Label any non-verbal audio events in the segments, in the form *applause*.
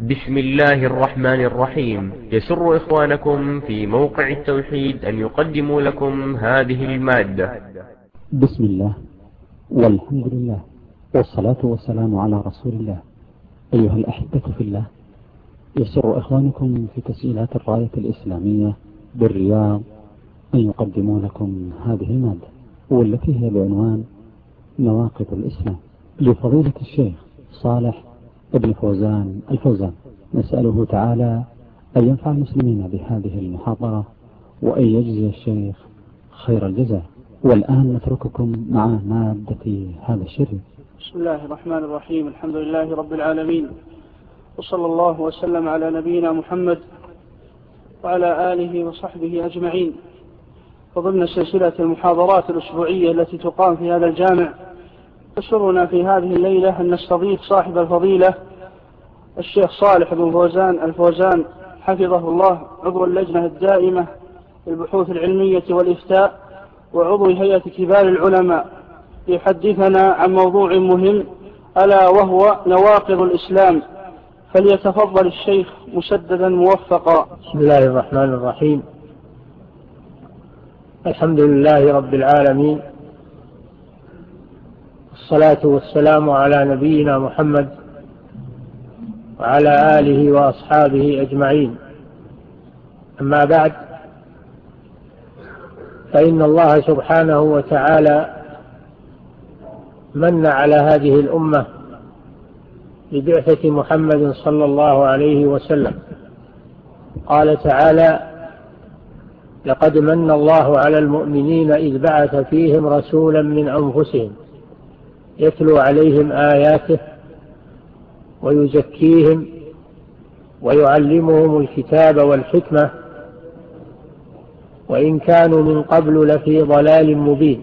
بسم الله الرحمن الرحيم يسر إخوانكم في موقع التوحيد أن يقدموا لكم هذه المادة بسم الله والحمد لله والصلاة والسلام على رسول الله أيها الأحبة في الله يسر إخوانكم في تسجيلات الراية الإسلامية بالرياض أن يقدموا لكم هذه المادة والتي هي بعنوان مواقف الإسلام لفضيلة الشيخ صالح ابن فوزان الفوزان. نسأله تعالى أن ينفع المسلمين بهذه المحاضرة وأن يجزي الشيخ خير الجزاء. والآن نترككم مع مادة هذا الشريف بسم الله الرحمن الرحيم. الحمد لله رب العالمين. وصلى الله وسلم على نبينا محمد وعلى آله وصحبه أجمعين. وضمن سلسلة المحاضرات الأسبوعية التي تقام في هذا الجامع. يسرنا في هذه الليلة أن نستضيف صاحب الفضيلة الشيخ صالح بن فوزان الفوزان حفظه الله عضو اللجنة الدائمة للبحوث العلمية والإفتاء وعضو هيئة كبار العلماء. يحدثنا عن موضوع مهم ألا وهو نواقض الإسلام. فليتفضل الشيخ مسددا موفقا. بسم الله الرحمن الرحيم. الحمد لله رب العالمين الصلاة والسلام على نبينا محمد وعلى آله وأصحابه أجمعين. أما بعد فإن الله سبحانه وتعالى من على هذه الأمة ببعثة محمد صلى الله عليه وسلم. قال تعالى لقد من الله على المؤمنين إذ بعث فيهم رسولا من أنفسهم يتلو عليهم آياته ويزكيهم ويعلمهم الكتاب والحكمة وإن كانوا من قبل لفي ضلال مبين.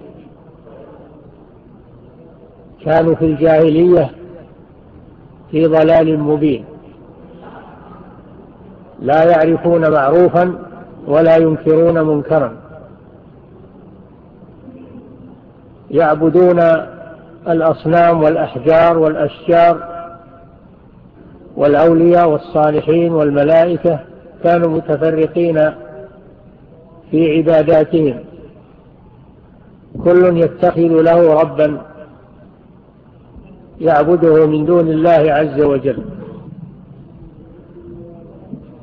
كانوا في الجاهلية في ضلال مبين. لا يعرفون معروفا ولا ينكرون منكرا. يعبدون الأصنام والأحجار والأشجار والأولياء والصالحين والملائكة كانوا متفرقين في عباداتهم. كل يتخذ له ربا يعبده من دون الله عز وجل.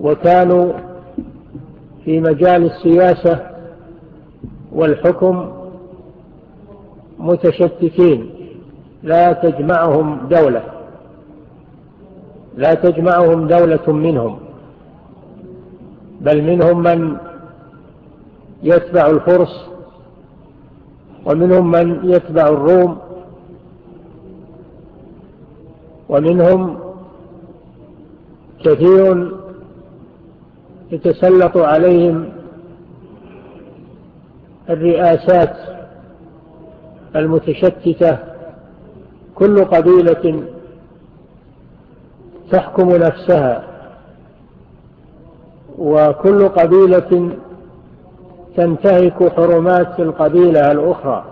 وكانوا في مجال السياسة والحكم متشتتين. لا تجمعهم دولة. لا تجمعهم دولة منهم. بل منهم من يتبع الفرس ومنهم من يتبع الروم ومنهم كثير يتسلط عليهم الرئاسات المتشتتة كل قبيلة تحكم نفسها وكل قبيلة تنتهك حرمات القبيلة الأخرى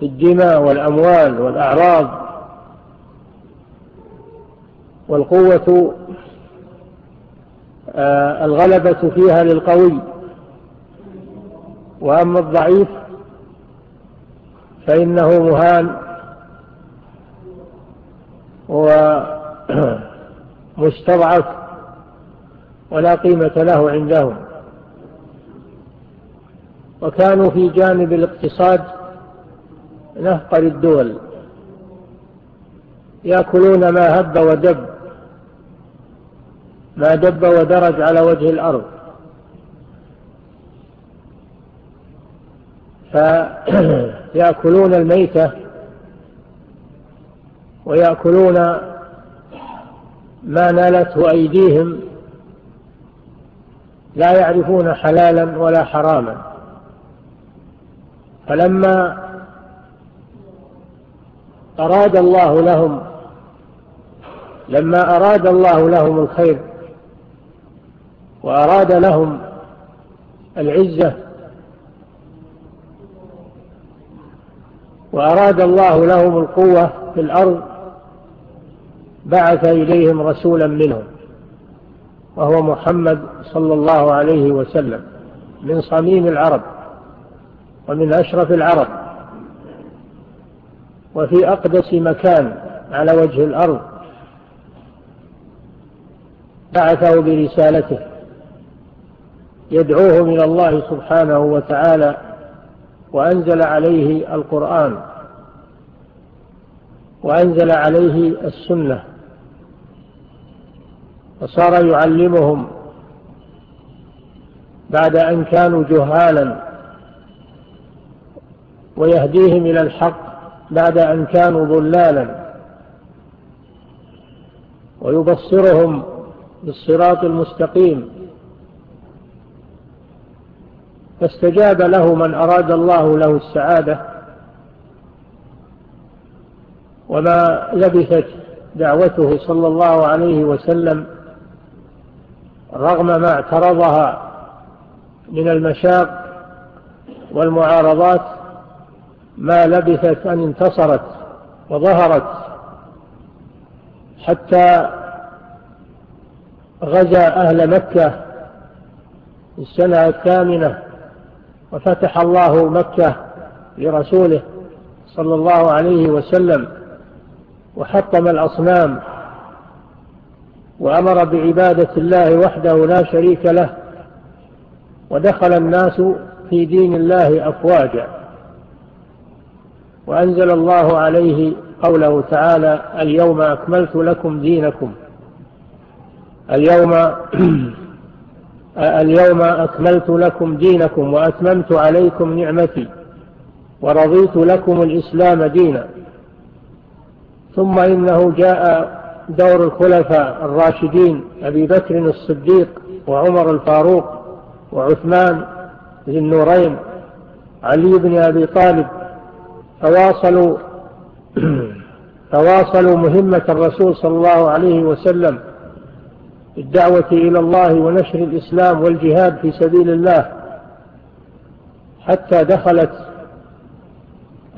في الدماء والأموال والأعراض. والقوة آه، الغلبة فيها للقوي وأما الضعيف فإنه مهان. ومستضعف ولا قيمة له عندهم. وكانوا في جانب الاقتصاد نهقل الدول يأكلون ما هب ودب. ما دب ودرج على وجه الأرض. فيأكلون الميتة ويأكلون ما نالته أيديهم لا يعرفون حلالا ولا حراما. فلما أراد الله لهم لما أراد الله لهم الخير وأراد لهم العزة وأراد الله لهم القوة في الأرض بعث إليهم رسولا منهم وهو محمد صلى الله عليه وسلم من صميم العرب ومن أشرف العرب وفي أقدس مكان على وجه الأرض بعثه برسالته يدعوه من الله سبحانه وتعالى وأنزل عليه القرآن وأنزل عليه السنة فصار يعلمهم بعد أن كانوا جهالا ويهديهم إلى الحق بعد أن كانوا ضلالا ويبصرهم بالصراط المستقيم فاستجاب له من أراد الله له السعادة وما لبثت دعوته صلى الله عليه وسلم رغم ما اعترضها من المشاق والمعارضات ما لبثت أن انتصرت وظهرت حتى غزا أهل مكة السنة الثامنة وفتح الله مكة لرسوله صلى الله عليه وسلم وحطم الأصنام وأمر بعبادة الله وحده لا شريك له ودخل الناس في دين الله أفواجا وأنزل الله عليه قوله تعالى اليوم أكملت لكم دينكم اليوم *clears throat* اليوم أكملت لكم دينكم وأتممت عليكم نعمتي ورضيت لكم الإسلام دينا. ثم إنه جاء دور الخلفاء الراشدين أبي بكر الصديق وعمر الفاروق وعثمان ذي النورين علي بن أبي طالب تواصلوا تواصلوا *clears throat* مهمة الرسول صلى الله عليه وسلم الدعوة إلى الله ونشر الإسلام والجهاد في سبيل الله حتى دخلت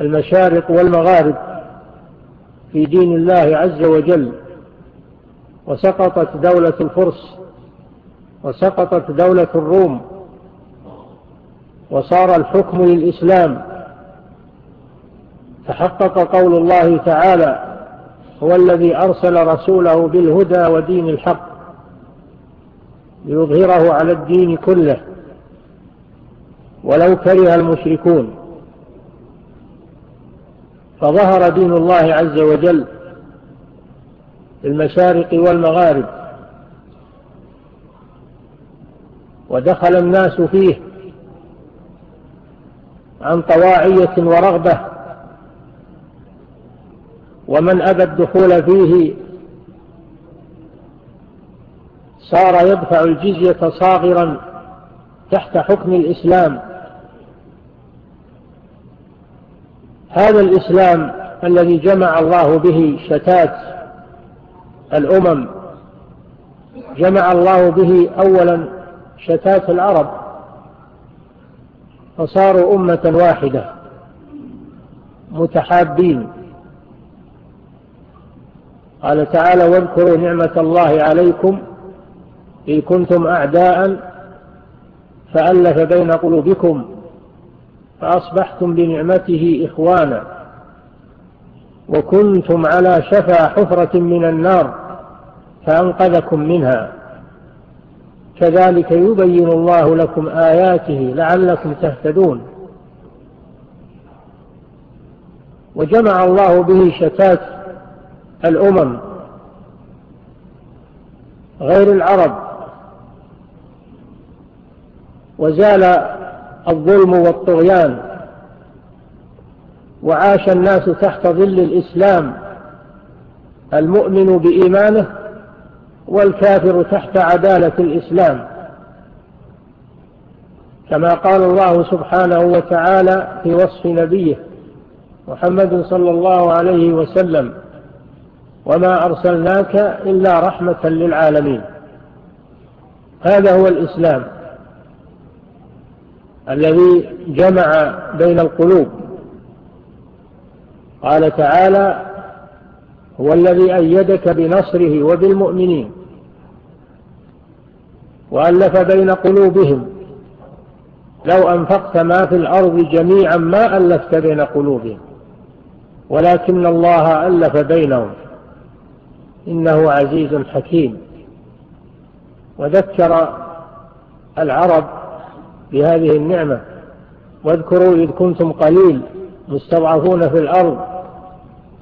المشارق والمغارب في دين الله عز وجل وسقطت دولة الفرس وسقطت دولة الروم وصار الحكم للإسلام. تحقق قول الله تعالى هو الذي أرسل رسوله بالهدى ودين الحق. ليظهره على الدين كله. ولو كره المشركون. فظهر دين الله عز وجل في المشارق والمغارب. ودخل الناس فيه عن طواعية ورغبة. ومن أبى الدخول فيه صار يدفع الجزية صاغرا تحت حكم الإسلام. هذا الإسلام الذي جمع الله به شتات الأمم جمع الله به أولا شتات العرب فصاروا أمة واحدة متحابين. قال تعالى واذكروا نعمة الله عليكم إن كنتم أعداء فألف بين قلوبكم فأصبحتم بنعمته إخوانا وكنتم على شفا حفرة من النار فأنقذكم منها كذلك يبين الله لكم آياته لعلكم تهتدون وجمع الله به شتات الأمم غير العرب وزال الظلم والطغيان. وعاش الناس تحت ظل الإسلام. المؤمن بإيمانه والكافر تحت عدالة الإسلام. كما قال الله سبحانه وتعالى في وصف نبيه محمد صلى الله عليه وسلم وما أرسلناك إلا رحمة للعالمين. هذا هو الإسلام. الذي جمع بين القلوب. قال تعالى هو الذي أيدك بنصره وبالمؤمنين وألف بين قلوبهم. لو أنفقت ما في الأرض جميعا ما ألفت بين قلوبهم. ولكن الله ألف بينهم. إنه عزيز حكيم. وذكر العرب بهذه النعمة. واذكروا إذ كنتم قليل مستضعفون في الأرض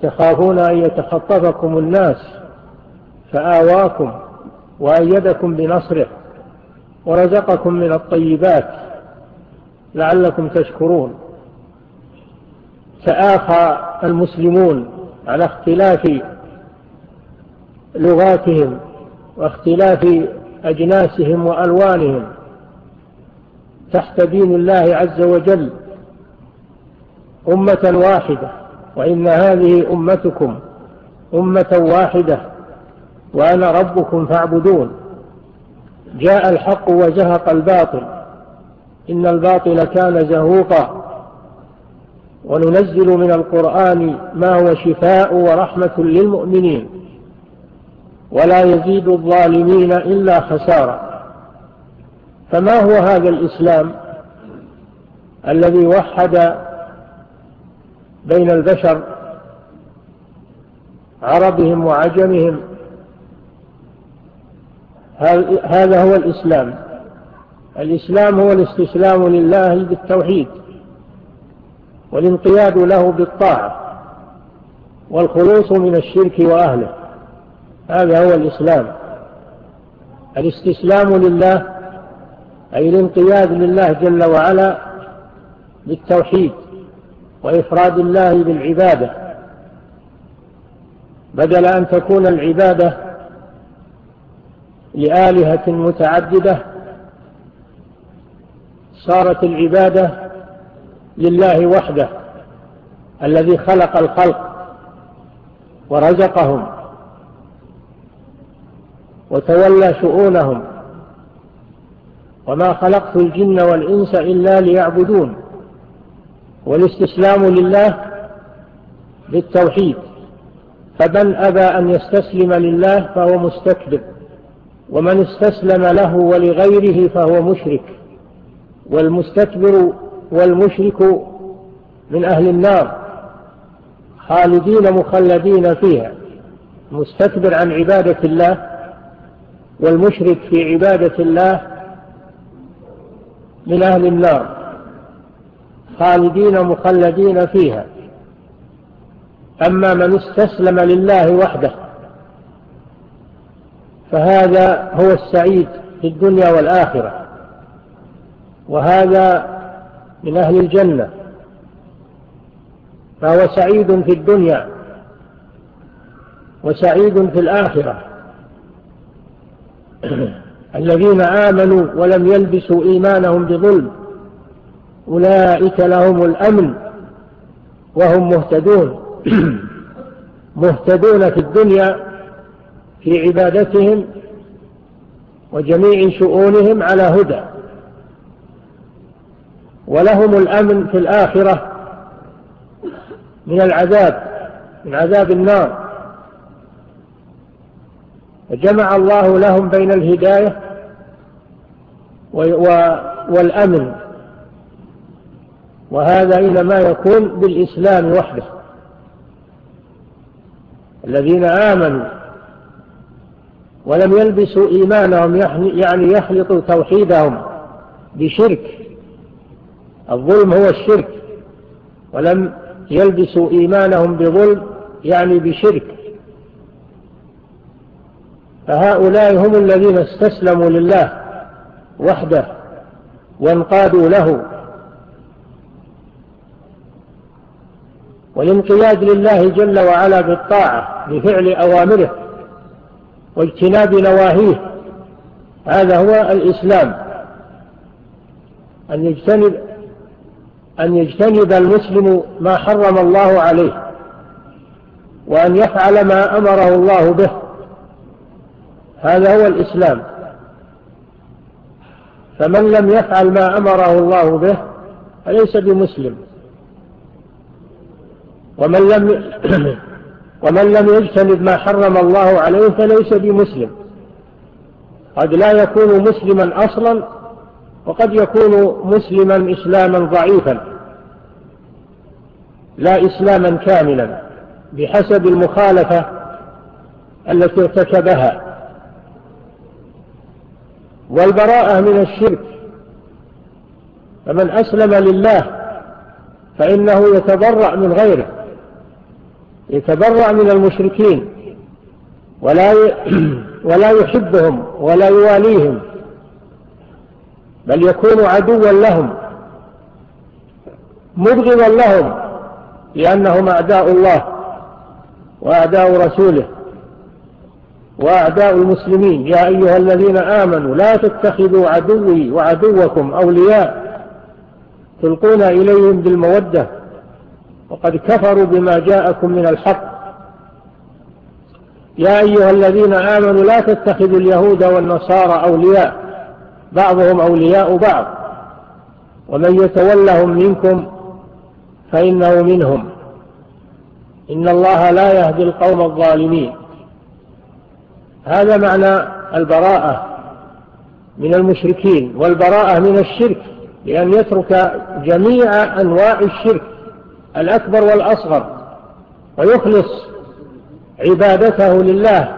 تخافون أن يتخطفكم الناس فآواكم وأيدكم بنصره ورزقكم من الطيبات لعلكم تشكرون. تآخى المسلمون على اختلاف لغاتهم واختلاف أجناسهم وألوانهم. تحت دين الله عز وجل أمة واحدة وإن هذه أمتكم أمة واحدة وأنا ربكم فاعبدون. جاء الحق وزهق الباطل. إن الباطل كان زهوقا. وننزل من القرآن ما هو شفاء ورحمة للمؤمنين. ولا يزيد الظالمين إلا خساراً فما هو هذا الإسلام الذي وحد بين البشر عربهم وعجمهم؟ هذا هو الإسلام. الإسلام هو الاستسلام لله بالتوحيد والانقياد له بالطاعة والخلوص من الشرك وأهله. هذا هو الإسلام. الاستسلام لله أي الانقياد لله جل وعلا بالتوحيد وإفراد الله بالعبادة. بدل أن تكون العبادة لآلهة متعددة صارت العبادة لله وحده الذي خلق الخلق ورزقهم وتولى شؤونهم. وما خلقت الجن والإنس إلا ليعبدون والاستسلام لله بالتوحيد فمن أبى أن يستسلم لله فهو مستكبر ومن استسلم له ولغيره فهو مشرك والمستكبر والمشرك من أهل النار خالدين مخلدين فيها مستكبر عن عبادة الله والمشرك في عبادة الله من أهل النار خالدين مخلدين فيها. أما من استسلم لله وحده فهذا هو السعيد في الدنيا والآخرة. وهذا من أهل الجنة فهو سعيد في الدنيا وسعيد في الآخرة. *clears throat* الذين آمنوا ولم يلبسوا إيمانهم بظلم. أولئك لهم الأمن وهم مهتدون. *clears throat* مهتدون في الدنيا في عبادتهم وجميع شؤونهم على هدى. ولهم الأمن في الآخرة من العذاب من عذاب النار. فجمع الله لهم بين الهداية والأمن. وهذا إنما يكون بالإسلام وحده. الذين آمنوا ولم يلبسوا إيمانهم يعني يخلطوا توحيدهم بشرك. الظلم هو الشرك. ولم يلبسوا إيمانهم بظلم يعني بشرك. فهؤلاء هم الذين استسلموا لله وحده وانقادوا له. والانقياد لله جل وعلا بالطاعة بفعل أوامره واجتناب نواهيه. هذا هو الإسلام. أن يجتنب أن يجتنب المسلم ما حرم الله عليه وأن يفعل ما أمره الله به. هذا هو الإسلام. فمن لم يفعل ما أمره الله به فليس بمسلم. ومن لم *clears throat* ومن لم يجتنب ما حرم الله عليه فليس بمسلم. قد لا يكون مسلما أصلا وقد يكون مسلما إسلاما ضعيفا. لا إسلاما كاملا بحسب المخالفة التي ارتكبها. والبراءة من الشرك. فمن أسلم لله فإنه يتبرع من غيره يتبرع من المشركين ولا *clears throat* ولا يحبهم ولا يواليهم بل يكون عدوا لهم مبغضا لهم لأنهم أعداء الله وأعداء رسوله. وأعداء المسلمين يا أيها الذين آمنوا لا تتخذوا عدوي وعدوكم أولياء تلقون إليهم بالمودة وقد كفروا بما جاءكم من الحق. يا أيها الذين آمنوا لا تتخذوا اليهود والنصارى أولياء بعضهم أولياء بعض. ومن يتولهم منكم فإنه منهم. إن الله لا يهدي القوم الظالمين. هذا معنى البراءة من المشركين والبراءة من الشرك لأن يترك جميع أنواع الشرك الأكبر والأصغر ويخلص عبادته لله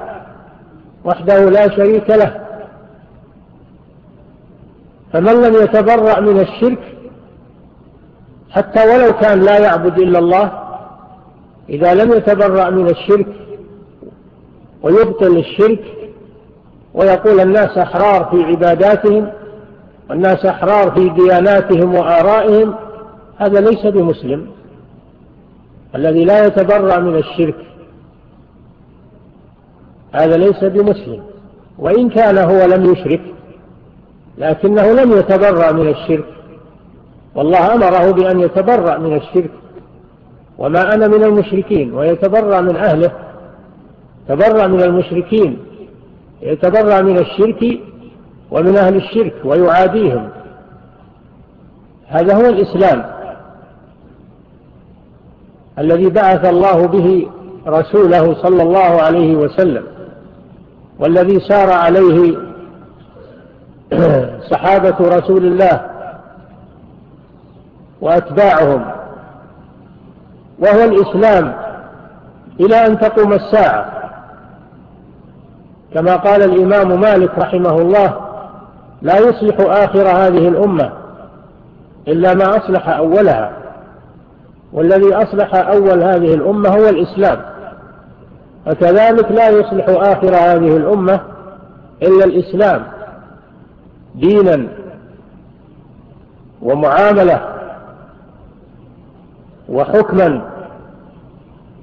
وحده لا شريك له. فمن لم يتبرأ من الشرك حتى ولو كان لا يعبد إلا الله إذا لم يتبرأ من الشرك ويبطل الشرك ويقول الناس أحرار في عباداتهم والناس أحرار في دياناتهم وآرائهم هذا ليس بمسلم. الذي لا يتبرع من الشرك هذا ليس بمسلم. وإن كان هو لم يشرك لكنه لم يتبرع من الشرك. والله أمره بأن يتبرع من الشرك. وما أنا من المشركين ويتبرع من أهله. تبرأ من المشركين يتبرأ من الشرك ومن أهل الشرك ويعاديهم. هذا هو الإسلام. الذي بعث الله به رسوله صلى الله عليه وسلم والذي سار عليه *clears throat* صحابة رسول الله وأتباعهم. وهو الإسلام إلى أن تقوم الساعة. كما قال الإمام مالك رحمه الله لا يصلح آخر هذه الأمة إلا ما أصلح أولها. والذي أصلح أول هذه الأمة هو الإسلام. وكذلك لا يصلح آخر هذه الأمة إلا الإسلام. دينا ومعاملة وحكما.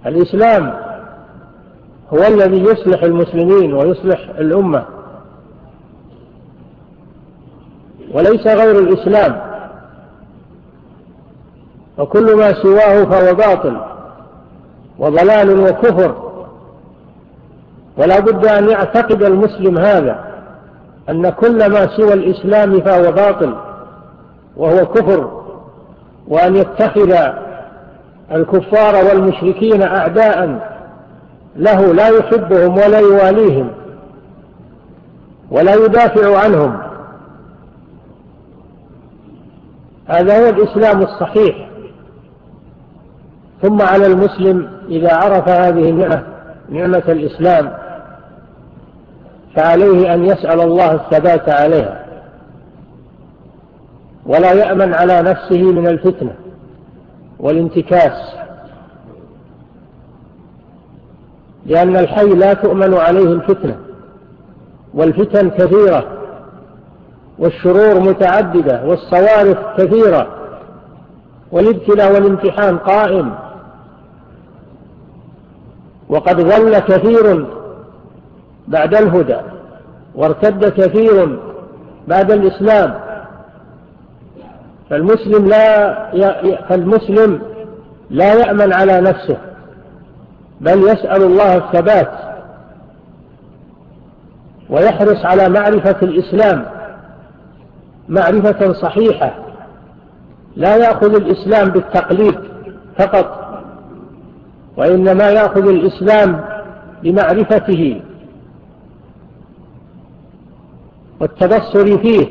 الإسلام هو الذي يصلح المسلمين ويصلح الأمة. وليس غير الإسلام. وكل ما سواه فهو باطل وضلال وكفر. ولا بد أن يعتقد المسلم هذا أن كل ما سوى الإسلام فهو باطل وهو كفر وأن يتخذ الكفار والمشركين أعداءً له لا يحبهم ولا يواليهم ولا يدافع عنهم. هذا هو الإسلام الصحيح. ثم على المسلم إذا عرف هذه النعمة نعمة الإسلام فعليه أن يسأل الله الثبات عليها. ولا يأمن على نفسه من الفتنة والانتكاس. لأن الحي لا تؤمن عليه الفتنة والفتن كثيرة والشرور متعددة والصوارف كثيرة والابتلاء والامتحان قائم. وقد ضل كثير بعد الهدى وارتد كثير بعد الإسلام. فالمسلم لا فالمسلم لا يأمن على نفسه. بل يسأل الله الثبات ويحرص على معرفة الإسلام معرفة صحيحة. لا يأخذ الإسلام بالتقليد فقط وإنما يأخذ الإسلام بمعرفته والتبصر فيه.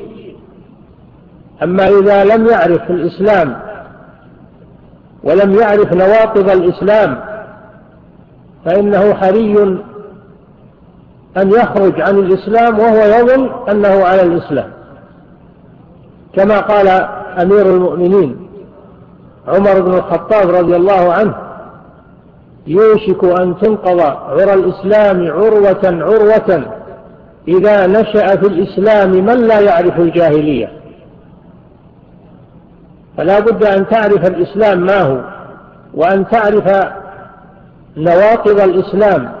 أما إذا لم يعرف الإسلام ولم يعرف نواقض الإسلام فإنه حري أن يخرج عن الإسلام وهو يظن أنه على الإسلام. كما قال أمير المؤمنين عمر بن الخطاب رضي الله عنه يوشك أن تنقض عرى الإسلام عروة عروة إذا نشأ في الإسلام من لا يعرف الجاهلية. فلا بد أن تعرف الإسلام ما هو وأن تعرف نواقض الإسلام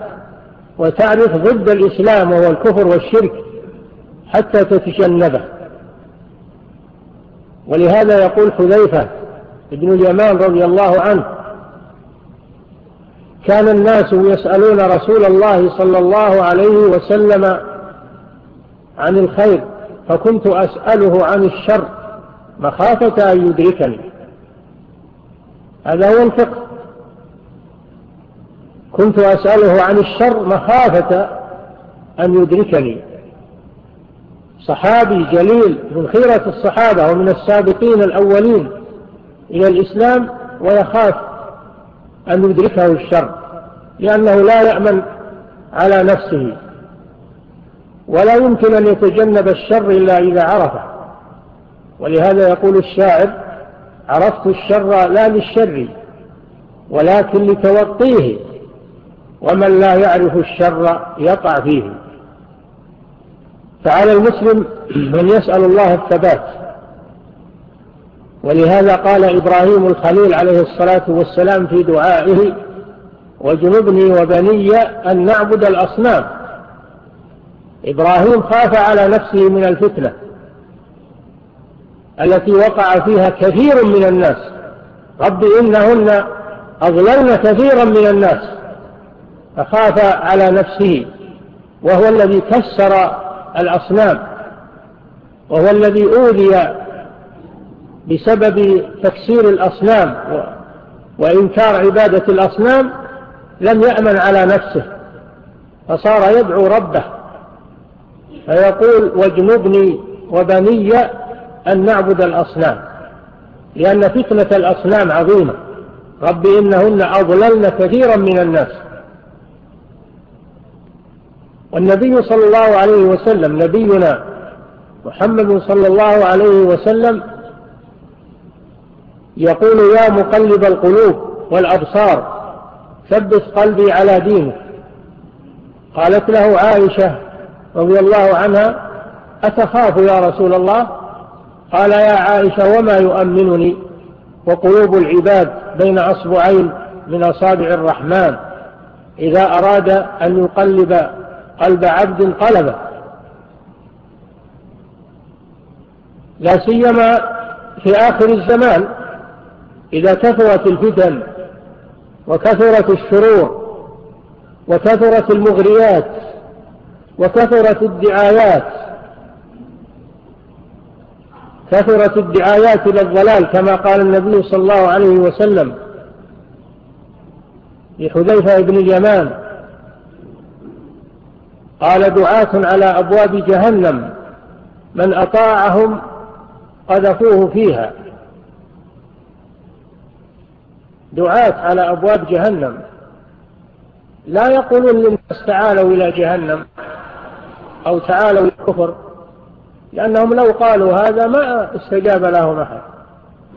وتعرف ضد الإسلام وهو الكفر والشرك حتى تتجنبه. ولهذا يقول حذيفة ابن اليمان رضي الله عنه كان الناس يسألون رسول الله صلى الله عليه وسلم عن الخير فكنت أسأله عن الشر مخافة أن يدركني. هذا هو الفقه. كنت أسأله عن الشر مخافة أن يدركني. صحابي جليل من خيرة الصحابة ومن السابقين الأولين إلى الإسلام ويخاف أن يدركه الشر لأنه لا يأمن على نفسه. ولا يمكن أن يتجنب الشر إلا إذا عرفه. ولهذا يقول الشاعر عرفت الشر لا للشر ولكن لتوقيه. ومن لا يعرف الشر يقع فيه. فعلى المسلم من يسأل الله الثبات. ولهذا قال إبراهيم الخليل عليه الصلاة والسلام في دعائه وجنبني وبني أن نعبد الأصنام. إبراهيم خاف على نفسه من الفتنة التي وقع فيها كثير من الناس. رب إنهن أضللن كثيرا من الناس. فخاف على نفسه وهو الذي كسر الأصنام وهو الذي أوذي بسبب تكسير الأصنام وإنكار عبادة الأصنام لم يأمن على نفسه فصار يدعو ربه فيقول واجنبني وبني أن نعبد الأصنام لأن فتنة الأصنام عظيمة رب إنهن أضللن كثيرا من الناس. والنبي صلى الله عليه وسلم نبينا محمد صلى الله عليه وسلم يقول يا مقلب القلوب والأبصار ثبت قلبي على دينه قالت له عائشة رضي الله عنها أتخاف يا رسول الله؟ قال يا عائشة وما يؤمنني؟ وقلوب العباد بين أصبعين من أصابع الرحمن إذا أراد أن يقلب قلب عبد قلبه. لا سيما في آخر الزمان إذا كثرت الفتن وكثرت الشرور وكثرت المغريات وكثرت الدعايات كثرت الدعايات إلى الضلال كما قال النبي صلى الله عليه وسلم لحذيفة بن اليمان. قال دعاة على أبواب جهنم. من أطاعهم قذفوه فيها. دعاة على أبواب جهنم. لا يقولون للناس تعالوا إلى جهنم أو تعالوا إلى الكفر لأنهم لو قالوا هذا ما استجاب لهم أحد.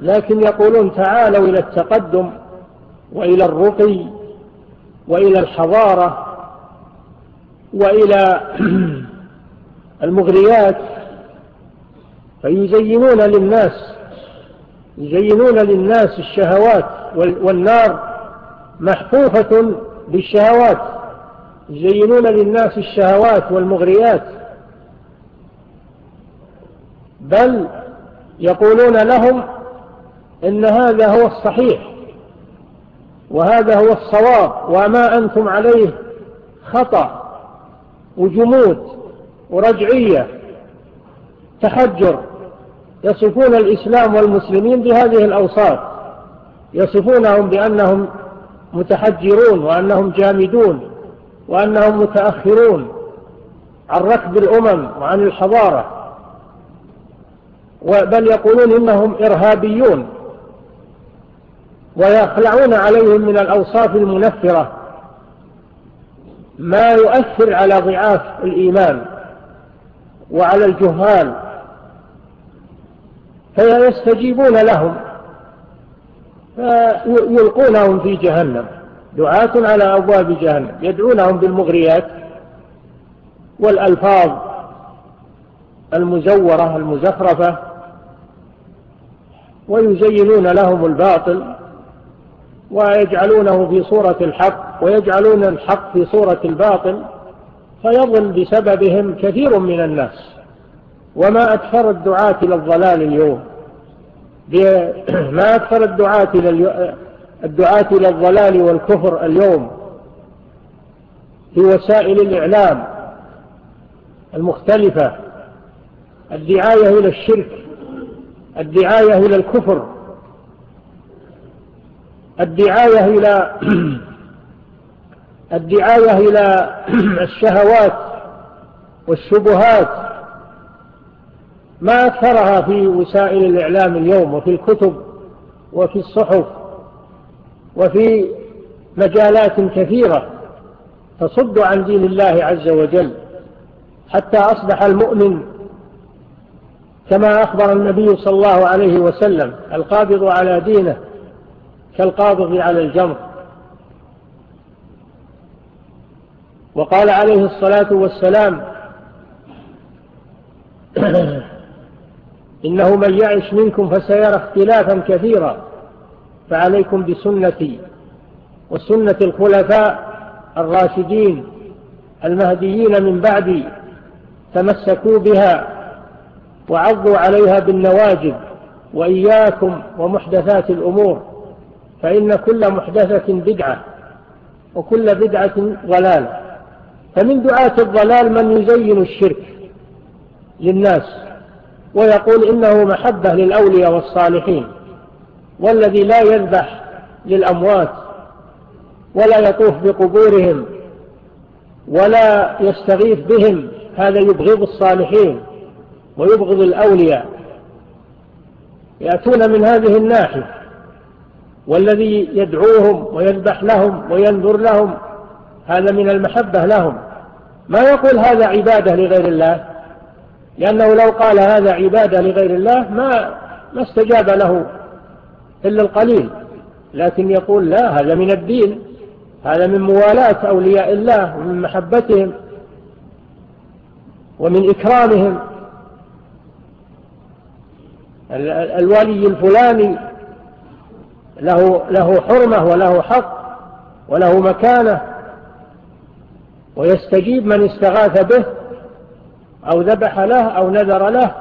لكن يقولون تعالوا إلى التقدم وإلى الرقي وإلى الحضارة وإلى *clears throat* المغريات فيزينون للناس يزينون للناس الشهوات والنار محفوفة بالشهوات يزينون للناس الشهوات والمغريات. بل يقولون لهم إن هذا هو الصحيح وهذا هو الصواب وما أنتم عليه خطأ. وجمود ورجعية تحجر يصفون الإسلام والمسلمين بهذه الأوصاف. يصفونهم بأنهم متحجرون وأنهم جامدون وأنهم متأخرون عن ركب الأمم وعن الحضارة. بل يقولون إنهم إرهابيون ويخلعون عليهم من الأوصاف المنفرة. ما يؤثر على ضعاف الإيمان وعلى الجهال فيستجيبون لهم فيلقونهم في جهنم. دعاة على أبواب جهنم يدعونهم بالمغريات والألفاظ المزورة المزخرفة ويزينون لهم الباطل. ويجعلونه في صورة الحق ويجعلون الحق في صورة الباطل فيضل بسببهم كثير من الناس. وما أكثر الدعاة إلى الضلال اليوم. *clears throat* ما أكثر الدعاة إلى الدعاة إلى الضلال والكفر اليوم في وسائل الإعلام المختلفة. الدعاية إلى الشرك الدعاية إلى الكفر. الدعاية إلى *clears throat* الدعاية إلى *clears throat* الشهوات والشبهات ما أكثرها في وسائل الإعلام اليوم وفي الكتب وفي الصحف وفي مجالات كثيرة تصد عن دين الله عز وجل حتى أصبح المؤمن كما أخبر النبي صلى الله عليه وسلم القابض على دينه كالقابض على الجمر. وقال عليه الصلاة والسلام *clears throat* إنه من يعش منكم فسيرى اختلافا كثيرا فعليكم بسنتي وسنة الخلفاء الراشدين المهديين من بعدي تمسكوا بها وعضوا عليها بالنواجد وإياكم ومحدثات الأمور. فإن كل محدثة بدعة وكل بدعة ضلالة. فمن دعاة الضلال من يزين الشرك للناس ويقول إنه محبة للأولياء والصالحين والذي لا يذبح للأموات ولا يطوف بقبورهم ولا يستغيث بهم هذا يبغض الصالحين ويبغض الأولياء. يأتون من هذه الناحية. والذي يدعوهم ويذبح لهم وينذر لهم هذا من المحبة لهم. ما يقول هذا عبادة لغير الله؟ لأنه لو قال هذا عبادة لغير الله ما, ما استجاب له إلا القليل. لكن يقول لا هذا من الدين هذا من موالاة أولياء الله ومن محبتهم ومن إكرامهم. الولي الفلاني له, له حرمة وله حق وله مكانة ويستجيب من استغاث به أو ذبح له أو نذر له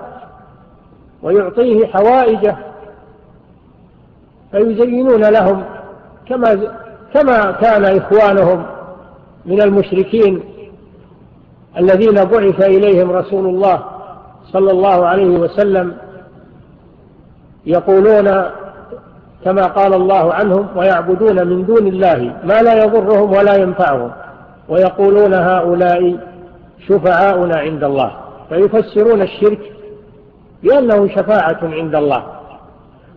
ويعطيه حوائجه فيزينون لهم كما, كما كان إخوانهم من المشركين الذين بعث إليهم رسول الله صلى الله عليه وسلم يقولون كما قال الله عنهم ويعبدون من دون الله ما لا يضرهم ولا ينفعهم ويقولون هؤلاء شفعاؤنا عند الله فيفسرون الشرك بأنه شفاعة عند الله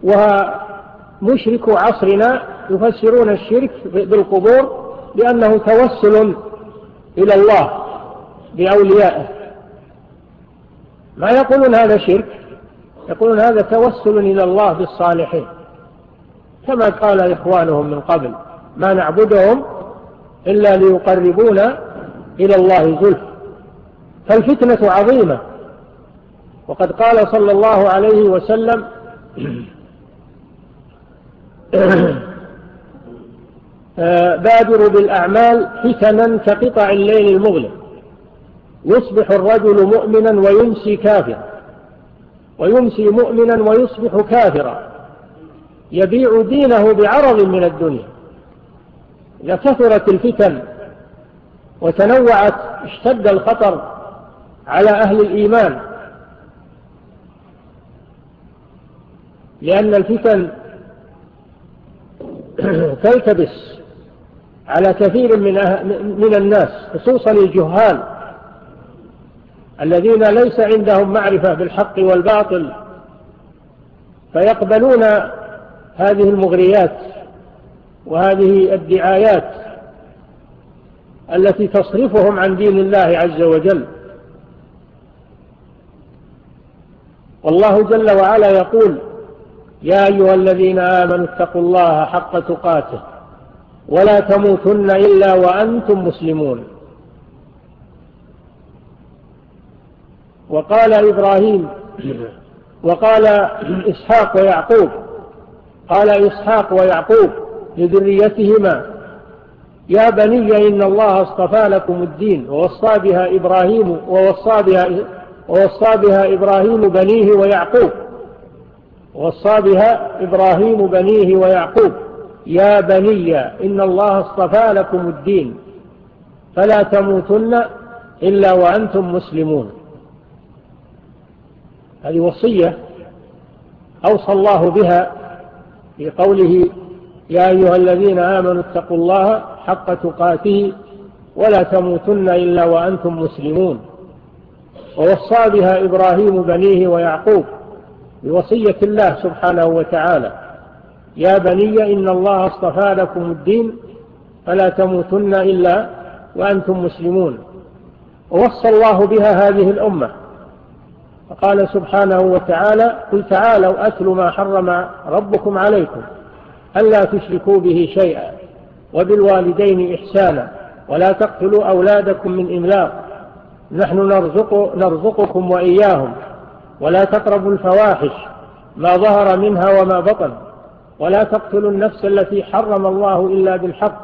ومشرك عصرنا يفسرون الشرك بالقبور بأنه توسل إلى الله بأوليائه ما يقولون هذا شرك؟ يقولون هذا توسل إلى الله بالصالحين كما قال إخوانهم من قبل ما نعبدهم إلا ليقربونا إلى الله زلف. فالفتنة عظيمة. وقد قال صلى الله عليه وسلم *clears throat* بادروا بالأعمال فتنا كقطع الليل المغلق يصبح الرجل مؤمنا ويمسي كافرا. ويمسي مؤمنا ويصبح كافرا. يبيع دينه بعرض من الدنيا. لكثرت الفتن وتنوعت اشتد الخطر على أهل الإيمان. لأن الفتن *clears throat* تلتبس على كثير من, أه-، من الناس خصوصا الجهال الذين ليس عندهم معرفة بالحق والباطل فيقبلون هذه المغريات وهذه الدعايات التي تصرفهم عن دين الله عز وجل. والله جل وعلا يقول يا أيها الذين آمنوا اتقوا الله حق تقاته ولا تموتن إلا وأنتم مسلمون. وقال إبراهيم وقال إسحاق ويعقوب قال إسحاق ويعقوب لذريتهما يا بني إن الله اصطفى لكم الدين ووصى بها إبراهيم ووصى بها, ووصى بها إبراهيم بنيه ويعقوب ووصى بها إبراهيم بنيه ويعقوب يا بني إن الله اصطفى لكم الدين فلا تموتن إلا وأنتم مسلمون. هذه وصية أوصى الله بها في قوله يا أيها الذين آمنوا اتقوا الله حق تقاته ولا تموتن إلا وأنتم مسلمون. ووصى بها إبراهيم بنيه ويعقوب بوصية الله سبحانه وتعالى. يا بني إن الله اصطفى لكم الدين فلا تموتن إلا وأنتم مسلمون. ووصى الله بها هذه الأمة فقال سبحانه وتعالى قل تعالوا أتل ما حرم ربكم عليكم ألا تشركوا به شيئا وبالوالدين إحسانا ولا تقتلوا أولادكم من إملاق نحن نرزق نرزقكم وإياهم ولا تقربوا الفواحش ما ظهر منها وما بطن ولا تقتلوا النفس التي حرم الله إلا بالحق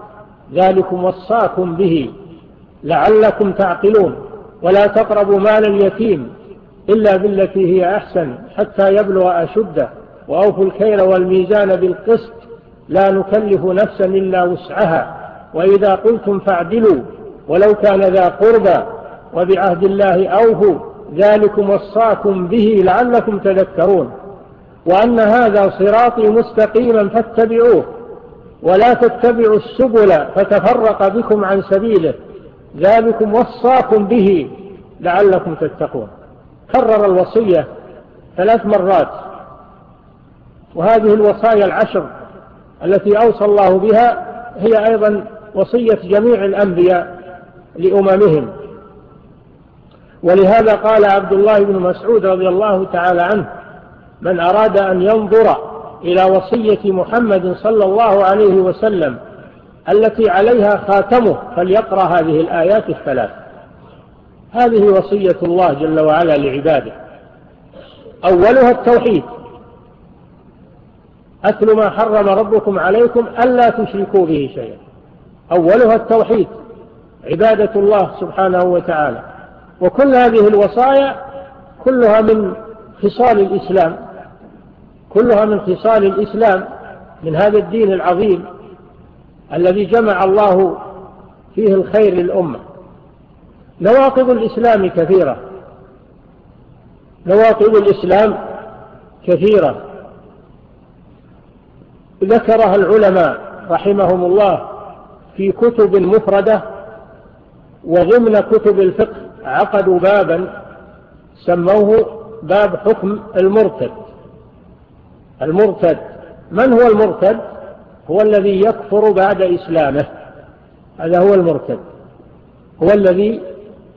ذلكم وصاكم به لعلكم تعقلون ولا تقربوا مال اليتيم إلا بالتي هي أحسن حتى يبلغ أشده وأوفوا الكيل والميزان بالقسط لا نكلف نفسا إلا وسعها وإذا قلتم فاعدلوا ولو كان ذا قربى وبعهد الله أوفوا ذلكم وصاكم به لعلكم تذكرون وأن هذا صراطي مستقيما فاتبعوه ولا تتبعوا السبل فتفرق بكم عن سبيله ذلكم وصاكم به لعلكم تتقون كرر الوصية ثلاث مرات. وهذه الوصايا العشر التي أوصى الله بها هي أيضا وصية جميع الأنبياء لأممهم. ولهذا قال عبد الله بن مسعود رضي الله تعالى عنه من أراد أن ينظر إلى وصية محمد صلى الله عليه وسلم التي عليها خاتمه فليقرأ هذه الآيات الثلاث. هذه وصية الله جل وعلا لعباده. أولها التوحيد. أكل ما حرم ربكم عليكم ألا تشركوا به شيئا. أولها التوحيد. عبادة الله سبحانه وتعالى. وكل هذه الوصايا كلها من خصال الإسلام. كلها من خصال الإسلام. من هذا الدين العظيم الذي جمع الله فيه الخير للأمة. نواقض الإسلام كثيرة. نواقض الإسلام كثيرة. ذكرها العلماء رحمهم الله في كتب مفردة وضمن كتب الفقه عقدوا بابا سموه باب حكم المرتد. المرتد. من هو المرتد؟ هو الذي يكفر بعد إسلامه. هذا هو المرتد. هو الذي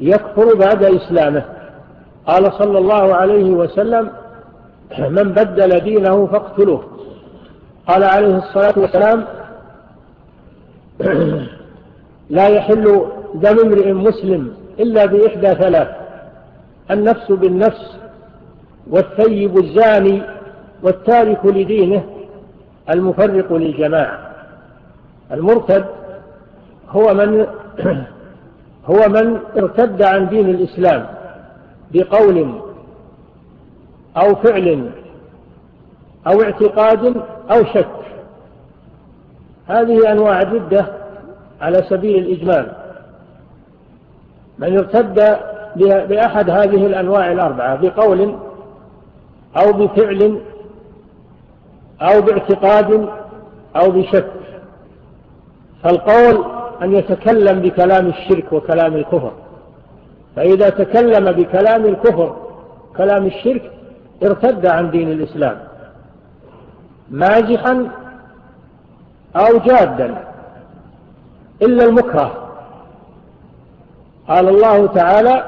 يكفر بعد إسلامه. قال صلى الله عليه وسلم من بدل دينه فاقتلوه. قال عليه الصلاة والسلام لا يحل دم امرئ مسلم إلا بإحدى ثلاث النفس بالنفس والثيب الزاني والتارك لدينه المفرق للجماعة. المرتد هو من *clears throat* هو من ارتد عن دين الإسلام بقول أو فعل أو اعتقاد أو شك. هذه أنواع جدة على سبيل الإجمال. من ارتد بأحد هذه الأنواع الأربعة بقول أو بفعل أو باعتقاد أو بشك. فالقول أن يتكلم بكلام الشرك وكلام الكفر. فإذا تكلم بكلام الكفر كلام الشرك ارتد عن دين الإسلام. ماجحا أو جادا. إلا المكره. قال الله تعالى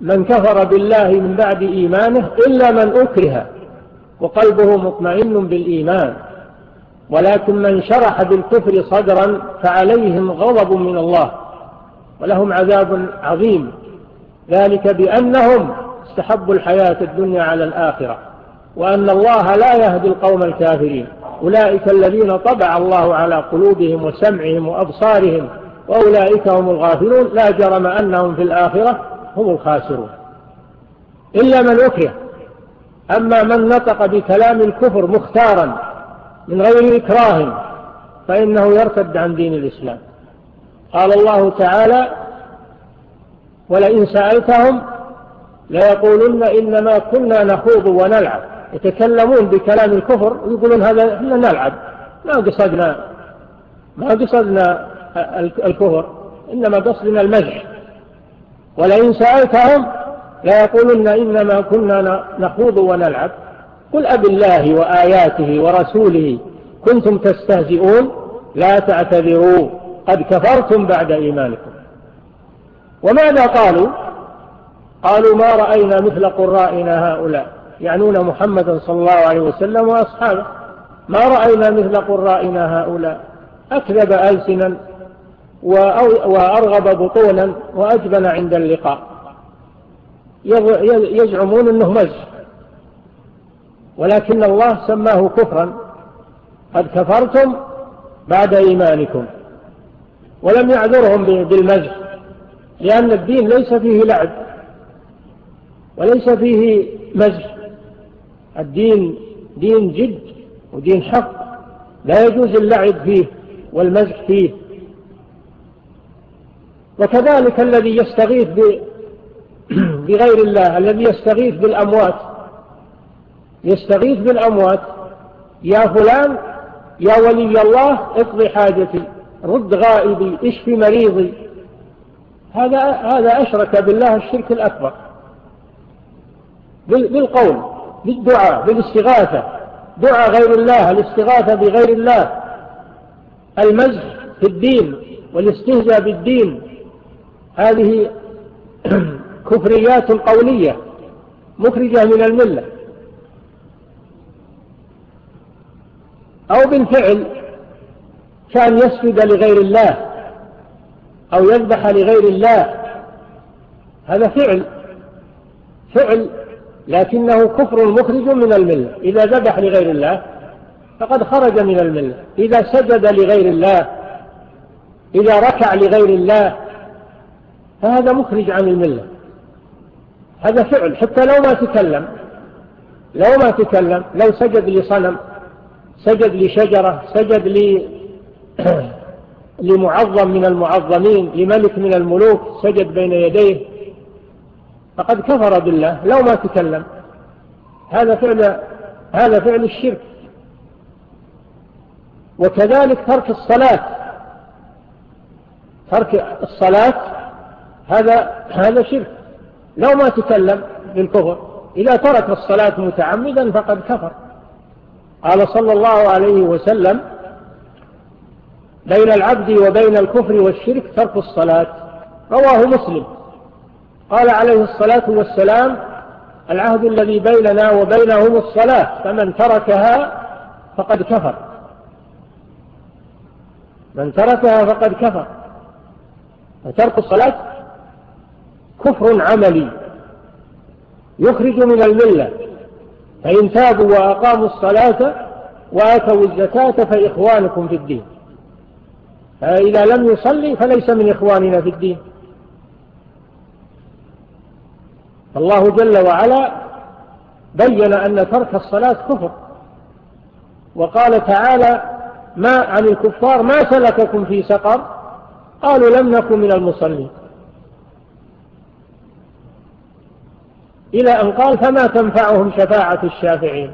من كفر بالله من بعد إيمانه إلا من أكره وقلبه مطمئن بالإيمان. ولكن من شرح بالكفر صدرا فعليهم غضب من الله ولهم عذاب عظيم. ذلك بأنهم استحبوا الحياة الدنيا على الآخرة وأن الله لا يهدي القوم الكافرين. أولئك الذين طبع الله على قلوبهم وسمعهم وأبصارهم وأولئك هم الغافلون. لا جرم أنهم في الآخرة هم الخاسرون. إلا من أكره. أما من نطق بكلام الكفر مختارا من غير إكراه فإنه يرتد عن دين الإسلام. قال الله تعالى ولئن سألتهم ليقولن إنما كنا نخوض ونلعب. يتكلمون بكلام الكفر ويقولون هذا إحنا نلعب. ما قصدنا ما قصدنا الكفر إنما قصدنا المزح. ولئن سألتهم ليقولن إنما كنا نخوض ونلعب. قل أب الله وآياته ورسوله كنتم تستهزئون لا تعتذروا قد كفرتم بعد إيمانكم. وماذا قالوا؟ قالوا ما رأينا مثل قرائنا هؤلاء يعنون محمدا صلى الله عليه وسلم وأصحابه. ما رأينا مثل قرائنا هؤلاء. أكذب ألسنا وأرغب بطونا وأجبن عند اللقاء. يزعمون أنه مزح. ولكن الله سماه كفرا. قد كفرتم بعد إيمانكم ولم يعذرهم بالمزح لأن الدين ليس فيه لعب وليس فيه مزح. الدين دين جد ودين حق لا يجوز اللعب فيه والمزح فيه. وكذلك الذي يستغيث *coughs* بغير الله الذي يستغيث بالأموات يستغيث بالأموات يا فلان يا ولي الله اقضي حاجتي رد غائبي اشفي مريضي. هذا هذا أشرك بالله الشرك الأكبر. بالقول بالدعاء بالاستغاثة. دعاء غير الله الاستغاثة بغير الله. المزح في الدين والاستهزاء بالدين. هذه *clears throat* كفريات قولية مخرجة من الملة. أو بالفعل كان يسجد لغير الله أو يذبح لغير الله. هذا فعل فعل لكنه كفر مخرج من الملة. إذا ذبح لغير الله فقد خرج من الملة. إذا سجد لغير الله إذا ركع لغير الله فهذا مخرج عن الملة. هذا فعل حتى لو ما تكلم لو ما تكلم لو سجد لصنم سجد لشجرة سجد ل... *clears throat* لمعظم من المعظمين لملك من الملوك سجد بين يديه. فقد كفر بالله لو ما تكلم. هذا فعل هذا فعل الشرك. وكذلك ترك الصلاة. ترك الصلاة هذا هذا شرك. لو ما تكلم بالكفر إذا ترك الصلاة متعمدا فقد كفر. قال صلى الله عليه وسلم بين العبد وبين الكفر والشرك ترك الصلاة. رواه مسلم. قال عليه الصلاة والسلام العهد الذي بيننا وبينهم الصلاة فمن تركها فقد كفر. من تركها فقد كفر. فترك الصلاة كفر عملي. يخرج من الملة. فإن تابوا وأقاموا الصلاة وآتوا الزكاة فإخوانكم في الدين. فإذا لم يصلي فليس من إخواننا في الدين. الله جل وعلا بين أن ترك الصلاة كفر. وقال تعالى ما عن الكفار ما سلككم في سقر؟ قالوا لم نكن من المصلين. إلى أن قال فما تنفعهم شفاعة الشافعين؟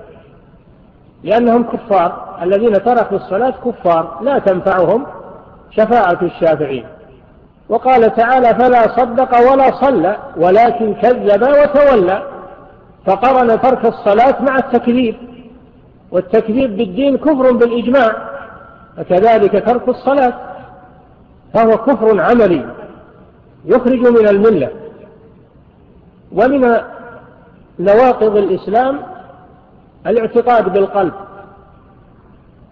لأنهم كفار الذين تركوا الصلاة كفار لا تنفعهم شفاعة الشافعين. وقال تعالى فلا صدق ولا صلى ولكن كذب وتولى. فقرن ترك الصلاة مع التكذيب. والتكذيب بالدين كفر بالإجماع. وكذلك ترك الصلاة. فهو كفر عملي يخرج من الملة. ومن نواقض الإسلام الاعتقاد بالقلب.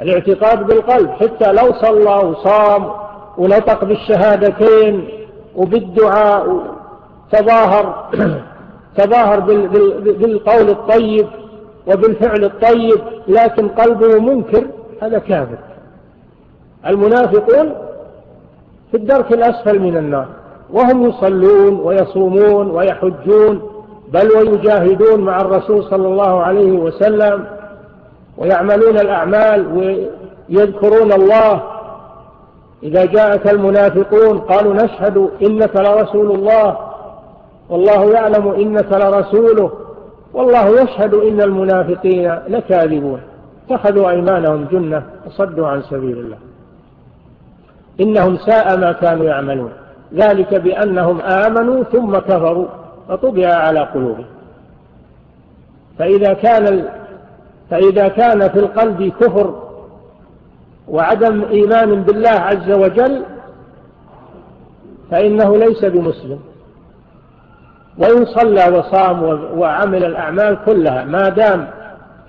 الاعتقاد بالقلب. حتى لو صلى وصام ونطق بالشهادتين وبالدعاء تظاهر *clears throat* تظاهر بالقول الطيب وبالفعل الطيب لكن قلبه منكر هذا كافر المنافقون في الدرك الأسفل من النار وهم يصلون ويصومون ويحجون بل ويجاهدون مع الرسول صلى الله عليه وسلم ويعملون الأعمال ويذكرون الله. إذا جاءك المنافقون قالوا نشهد إنك لرسول الله. والله يعلم إنك لرسوله. والله يشهد إن المنافقين لكاذبون. اتخذوا أيمانهم جنة وصدوا عن سبيل الله. إنهم ساء ما كانوا يعملون. ذلك بأنهم آمنوا ثم كفروا. فطبع على قلوبهم. فإذا كان فإذا كان في القلب كفر وعدم إيمان بالله عز وجل فإنه ليس بمسلم. وإن صلى وصام وعمل الأعمال كلها ما دام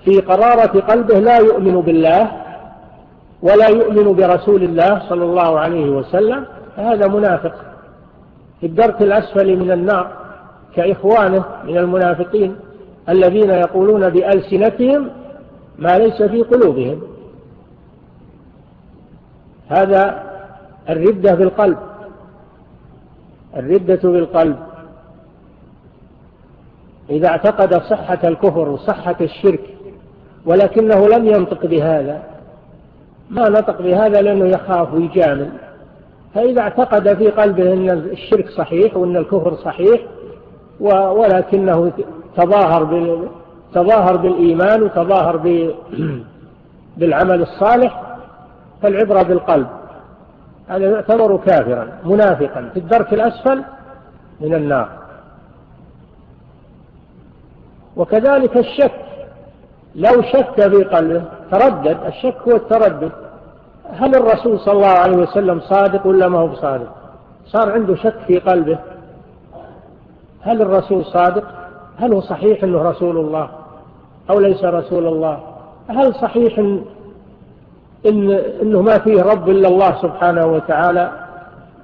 في قرارة قلبه لا يؤمن بالله ولا يؤمن برسول الله صلى الله عليه وسلم فهذا منافق. في الدرك الأسفل من النار. كإخوانه من المنافقين الذين يقولون بألسنتهم ما ليس في قلوبهم. هذا الردة بالقلب الردة بالقلب. إذا اعتقد صحة الكفر وصحة الشرك ولكنه لم ينطق بهذا ما نطق بهذا لأنه يخاف ويجامل. فإذا اعتقد في قلبه أن الشرك صحيح وأن الكفر صحيح ولكنه تظاهر بال تظاهر بالإيمان وتظاهر بالعمل الصالح فالعبرة بالقلب. هذا يعتبر كافرا منافقا في الدرك الأسفل من النار. وكذلك الشك لو شك في قلبه تردد. الشك هو التردد. هل الرسول صلى الله عليه وسلم صادق ولا ما هو صادق؟ صار عنده شك في قلبه. هل الرسول صادق؟ هل هو صحيح أنه رسول الله أو ليس رسول الله؟ هل صحيح إن أنه ما فيه رب إلا الله سبحانه وتعالى؟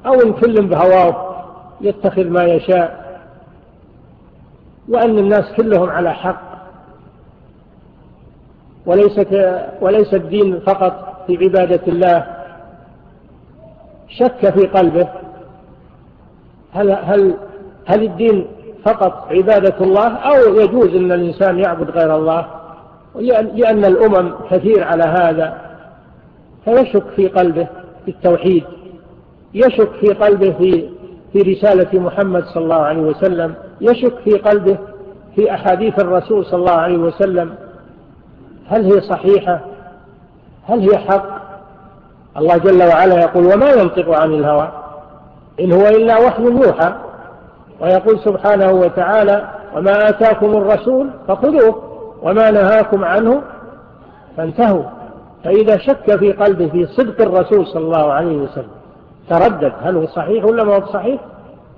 أو إن كل بهواه يتخذ ما يشاء؟ وأن الناس كلهم على حق. وليس, وليس الدين فقط في عبادة الله. شك في قلبه. هل, هل هل الدين فقط عبادة الله أو يجوز أن الإنسان يعبد غير الله؟ لأن الأمم كثير على هذا فيشك في قلبه في التوحيد يشك في قلبه في في رسالة محمد صلى الله عليه وسلم يشك في قلبه في أحاديث الرسول صلى الله عليه وسلم. هل هي صحيحة؟ هل هي حق؟ الله جل وعلا يقول وما ينطق عن الهوى إن هو إلا وحي يوحى. ويقول سبحانه وتعالى وما آتاكم الرسول فخذوه وما نهاكم عنه فانتهوا. فإذا شك في قلبه في صدق الرسول صلى الله عليه وسلم تردد هل هو صحيح ولا ما هو صحيح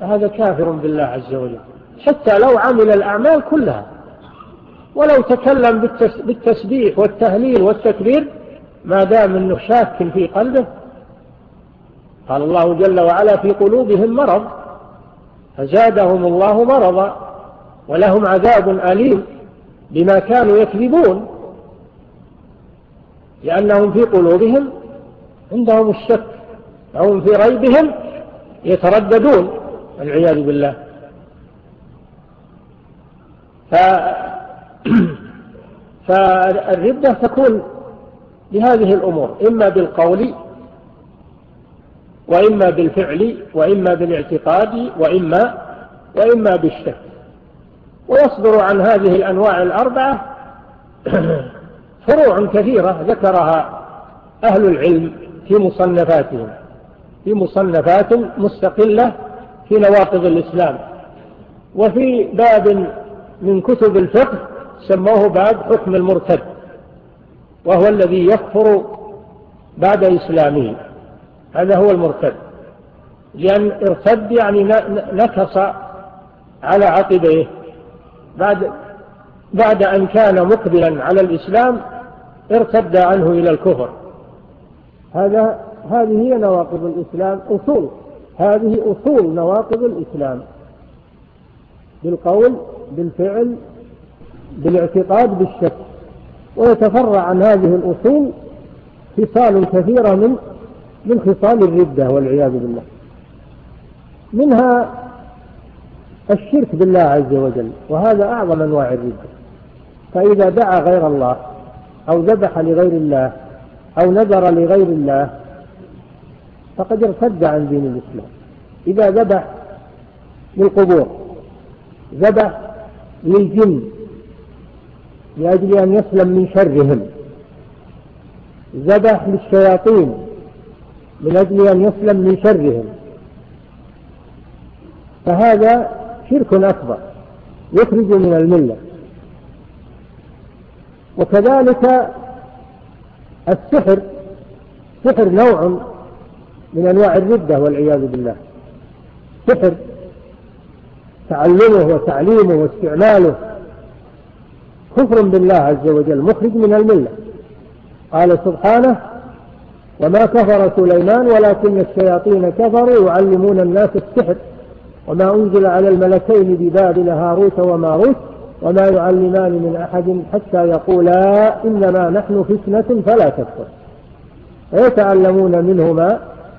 فهذا كافر بالله عز وجل. حتى لو عمل الأعمال كلها ولو تكلم بالتسبيح والتهليل والتكبير ما دام إنه شاك في قلبه قال الله جل وعلا في قلوبهم مرض. فزادهم الله مرضا ولهم عذاب أليم بما كانوا يكذبون لأنهم في قلوبهم عندهم الشك فهم في ريبهم يترددون والعياذ بالله *clears throat* فالردة تكون بهذه الأمور إما بالقول وإما بالفعل وإما بالاعتقاد وإما, وإما بالشك. ويصدر عن هذه الأنواع الأربعة *clears throat* فروع كثيرة ذكرها أهل العلم في مصنفاتهم في مصنفات مستقلة في نواقض الإسلام. وفي باب من كتب الفقه سموه باب حكم المرتد وهو الذي يكفر بعد إسلامه. هذا هو المرتد. لأن ارتد يعني نكص على عقبيه. بعد بعد أن كان مقبلا على الإسلام ارتد عنه إلى الكفر. هذا هذه هي نواقض الإسلام. أصول. هذه أصول نواقض الإسلام. بالقول بالفعل بالاعتقاد بالشك. ويتفرع عن هذه الأصول فصال كثيرة من من خصال الردة والعياذ بالله. منها الشرك بالله عز وجل وهذا أعظم أنواع الردة. فإذا دعا غير الله أو ذبح لغير الله أو نذر لغير الله فقد ارتد عن دين الإسلام. إذا ذبح للقبور ذبح للجن لأجل أن يسلم من شرهم ذبح للشياطين من أجل أن يسلم من شرهم. فهذا شرك أكبر يخرج من الملة. وكذلك السحر سحر نوع من أنواع الردة والعياذ بالله. سحر تعلمه وتعليمه واستعماله. كفر بالله عز وجل مخرج من الملة. قال سبحانه وما كفر سليمان ولكن الشياطين كفروا يعلمون الناس السحر وما أنزل على الملكين ببابل هاروت وماروت وما يعلمان من أحد حتى يقولا إنما نحن فتنة فلا تكفر. ويتعلمون منهما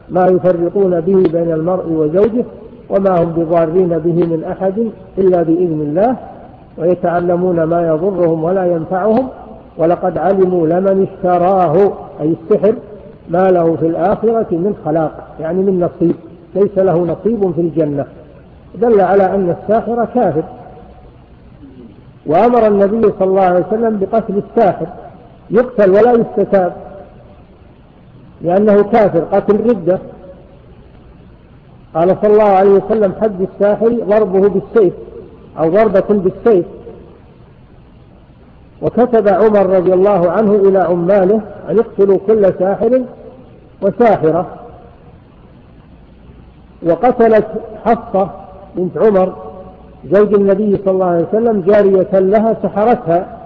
ما يفرقون به بين المرء وزوجه وما هم بضارين به من أحد إلا بإذن الله. ويتعلمون ما يضرهم ولا ينفعهم. ولقد علموا لمن اشتراه أي السحر. ما له في الآخرة من خلاق يعني من نصيب ليس له نصيب في الجنة. دل على أن الساحر كافر. وأمر النبي صلى الله عليه وسلم بقتل الساحر. يقتل ولا يستتاب. لأنه كافر قتل ردة. قال صلى الله عليه وسلم حد الساحر ضربه بالسيف أو ضربة بالسيف. وكتب عمر رضي الله عنه إلى عماله أن يقتلوا كل ساحر وساحرة وقتلت حصة بنت عمر زوج النبي صلى الله عليه وسلم جارية لها سحرتها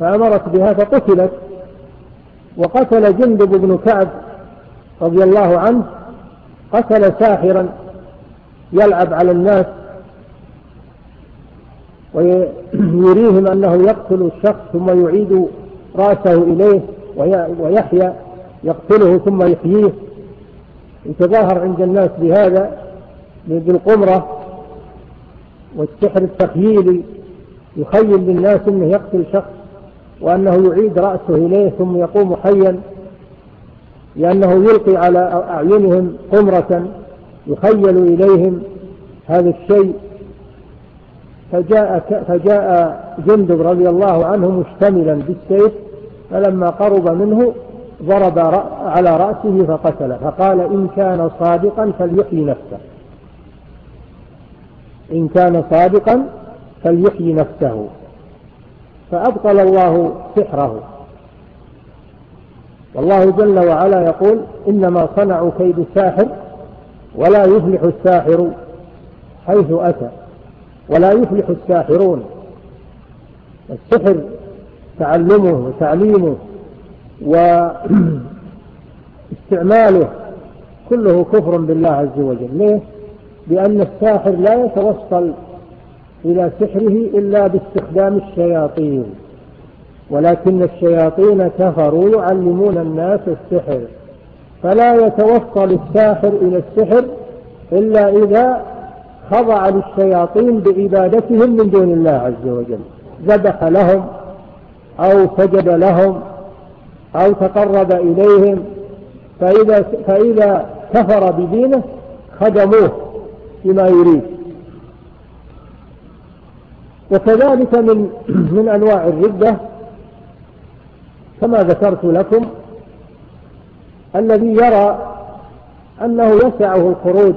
فأمرت بها فقتلت وقتل جندب بن كعب رضي الله عنه قتل ساحرا يلعب على الناس ويريهم *clears throat* أنه يقتل الشخص ثم يعيد رأسه إليه ويحيى يقتله ثم يحييه. يتظاهر عند الناس بهذا بالقمرة والسحر التخييلي يخيل للناس أنه يقتل شخص وأنه يعيد رأسه إليه ثم يقوم حيا لأنه يلقي على أعينهم قمرة يخيل إليهم هذا الشيء. فجاء, فجاء جندب رضي الله عنه مشتملا بالسيف فلما قرب منه ضرب على رأسه فقتله فقال إن كان صادقا فليحيي نفسه. إن كان صادقا فليحيي نفسه. فأبطل الله سحره. والله جل وعلا يقول إنما صنعوا كيد الساحر ولا يفلح الساحر حيث أتى. ولا يفلح الساحرون. السحر تعلمه وتعليمه واستعماله *clears throat* كله كفر بالله عز وجل. ليه؟ لأن الساحر لا يتوصل إلى سحره إلا باستخدام الشياطين. ولكن الشياطين كفروا يعلمون الناس السحر. فلا يتوصل الساحر إلى السحر إلا إذا خضع للشياطين بعبادتهم من دون الله عز وجل. ذبح لهم أو سجد لهم أو تقرب إليهم. فإذا, فإذا كفر بدينه خدموه بما يريد. وكذلك من, *clears throat* من أنواع الردة. كما ذكرت لكم الذي يرى أنه يسعه الخروج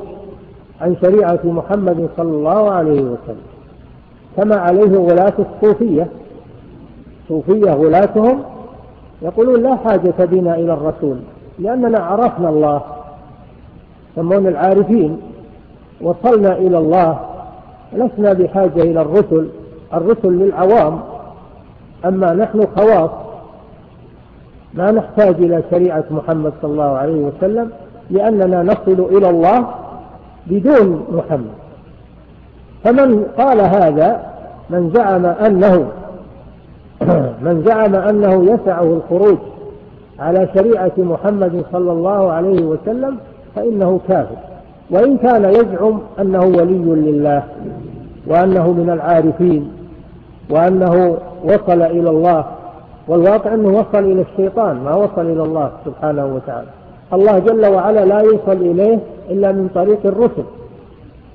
عن شريعة محمد صلى الله عليه وسلم. كما عليه غلاة الصوفية. الصوفية غلاتهم يقولون لا حاجة بنا إلى الرسول لأننا عرفنا الله سمون العارفين وصلنا إلى الله لسنا بحاجة إلى الرسل الرسل للعوام. أما نحن خواص ما نحتاج إلى شريعة محمد صلى الله عليه وسلم لأننا نصل إلى الله بدون محمد. فمن قال هذا من زعم أنه *clears throat* من زعم أنه يسعه الخروج على شريعة محمد صلى الله عليه وسلم فإنه كافر. وإن كان يزعم أنه ولي لله وأنه من العارفين وأنه وصل إلى الله والواقع أنه وصل إلى الشيطان ما وصل إلى الله سبحانه وتعالى. الله جل وعلا لا يوصل إليه إلا من طريق الرسل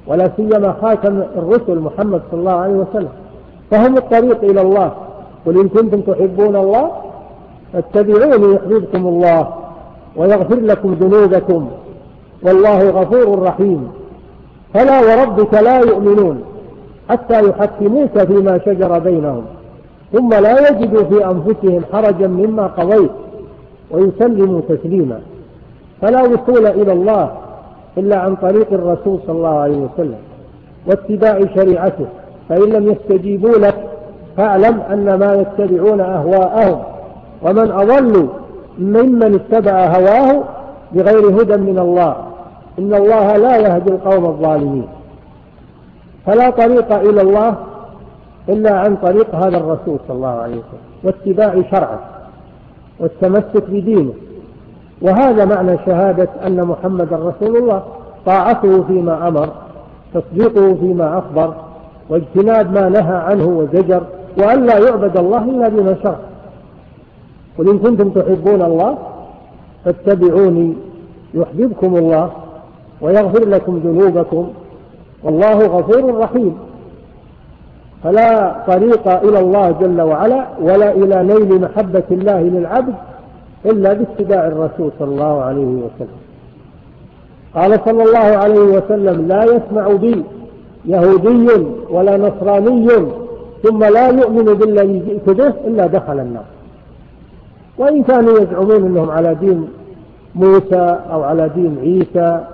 ولا سيما خاتم الرسل محمد صلى الله عليه وسلم. فهم الطريق إلى الله. قل إن كنتم تحبون الله فاتبعوني يحببكم الله ويغفر لكم ذنوبكم. والله غفور رحيم. فلا وربك لا يؤمنون حتى يحكموك فيما شجر بينهم. ثم لا يجدوا في أنفسهم حرجا مما قضيت ويسلموا تسليما. فلا وصول إلى الله إلا عن طريق الرسول صلى الله عليه وسلم واتباع شريعته فإن لم يستجيبوا لك فاعلم أن ما يتبعون أهواءهم ومن أضل ممن اتبع هواه بغير هدى من الله إن الله لا يهدي القوم الظالمين. فلا طريق إلى الله إلا عن طريق هذا الرسول صلى الله عليه وسلم واتباع شرعه والتمسك بدينه. وهذا معنى شهادة أن محمد رسول الله. طاعته فيما أمر تصديقه فيما أخبر واجتناب ما نهى عنه وزجر وأن لا يعبد الله إلا بما شر قل إن كنتم تحبون الله فاتبعوني يحببكم الله ويغفر لكم ذنوبكم. والله غفور رحيم. فلا طريق إلى الله جل وعلا ولا إلى نيل محبة الله للعبد إلا باتباع الرسول صلى الله عليه وسلم. قال صلى الله عليه وسلم لا يسمع بي يهودي ولا نصراني ثم لا يؤمن بالذي جئت به إلا دخل النار. وإن كانوا يزعمون أنهم على دين موسى أو على دين عيسى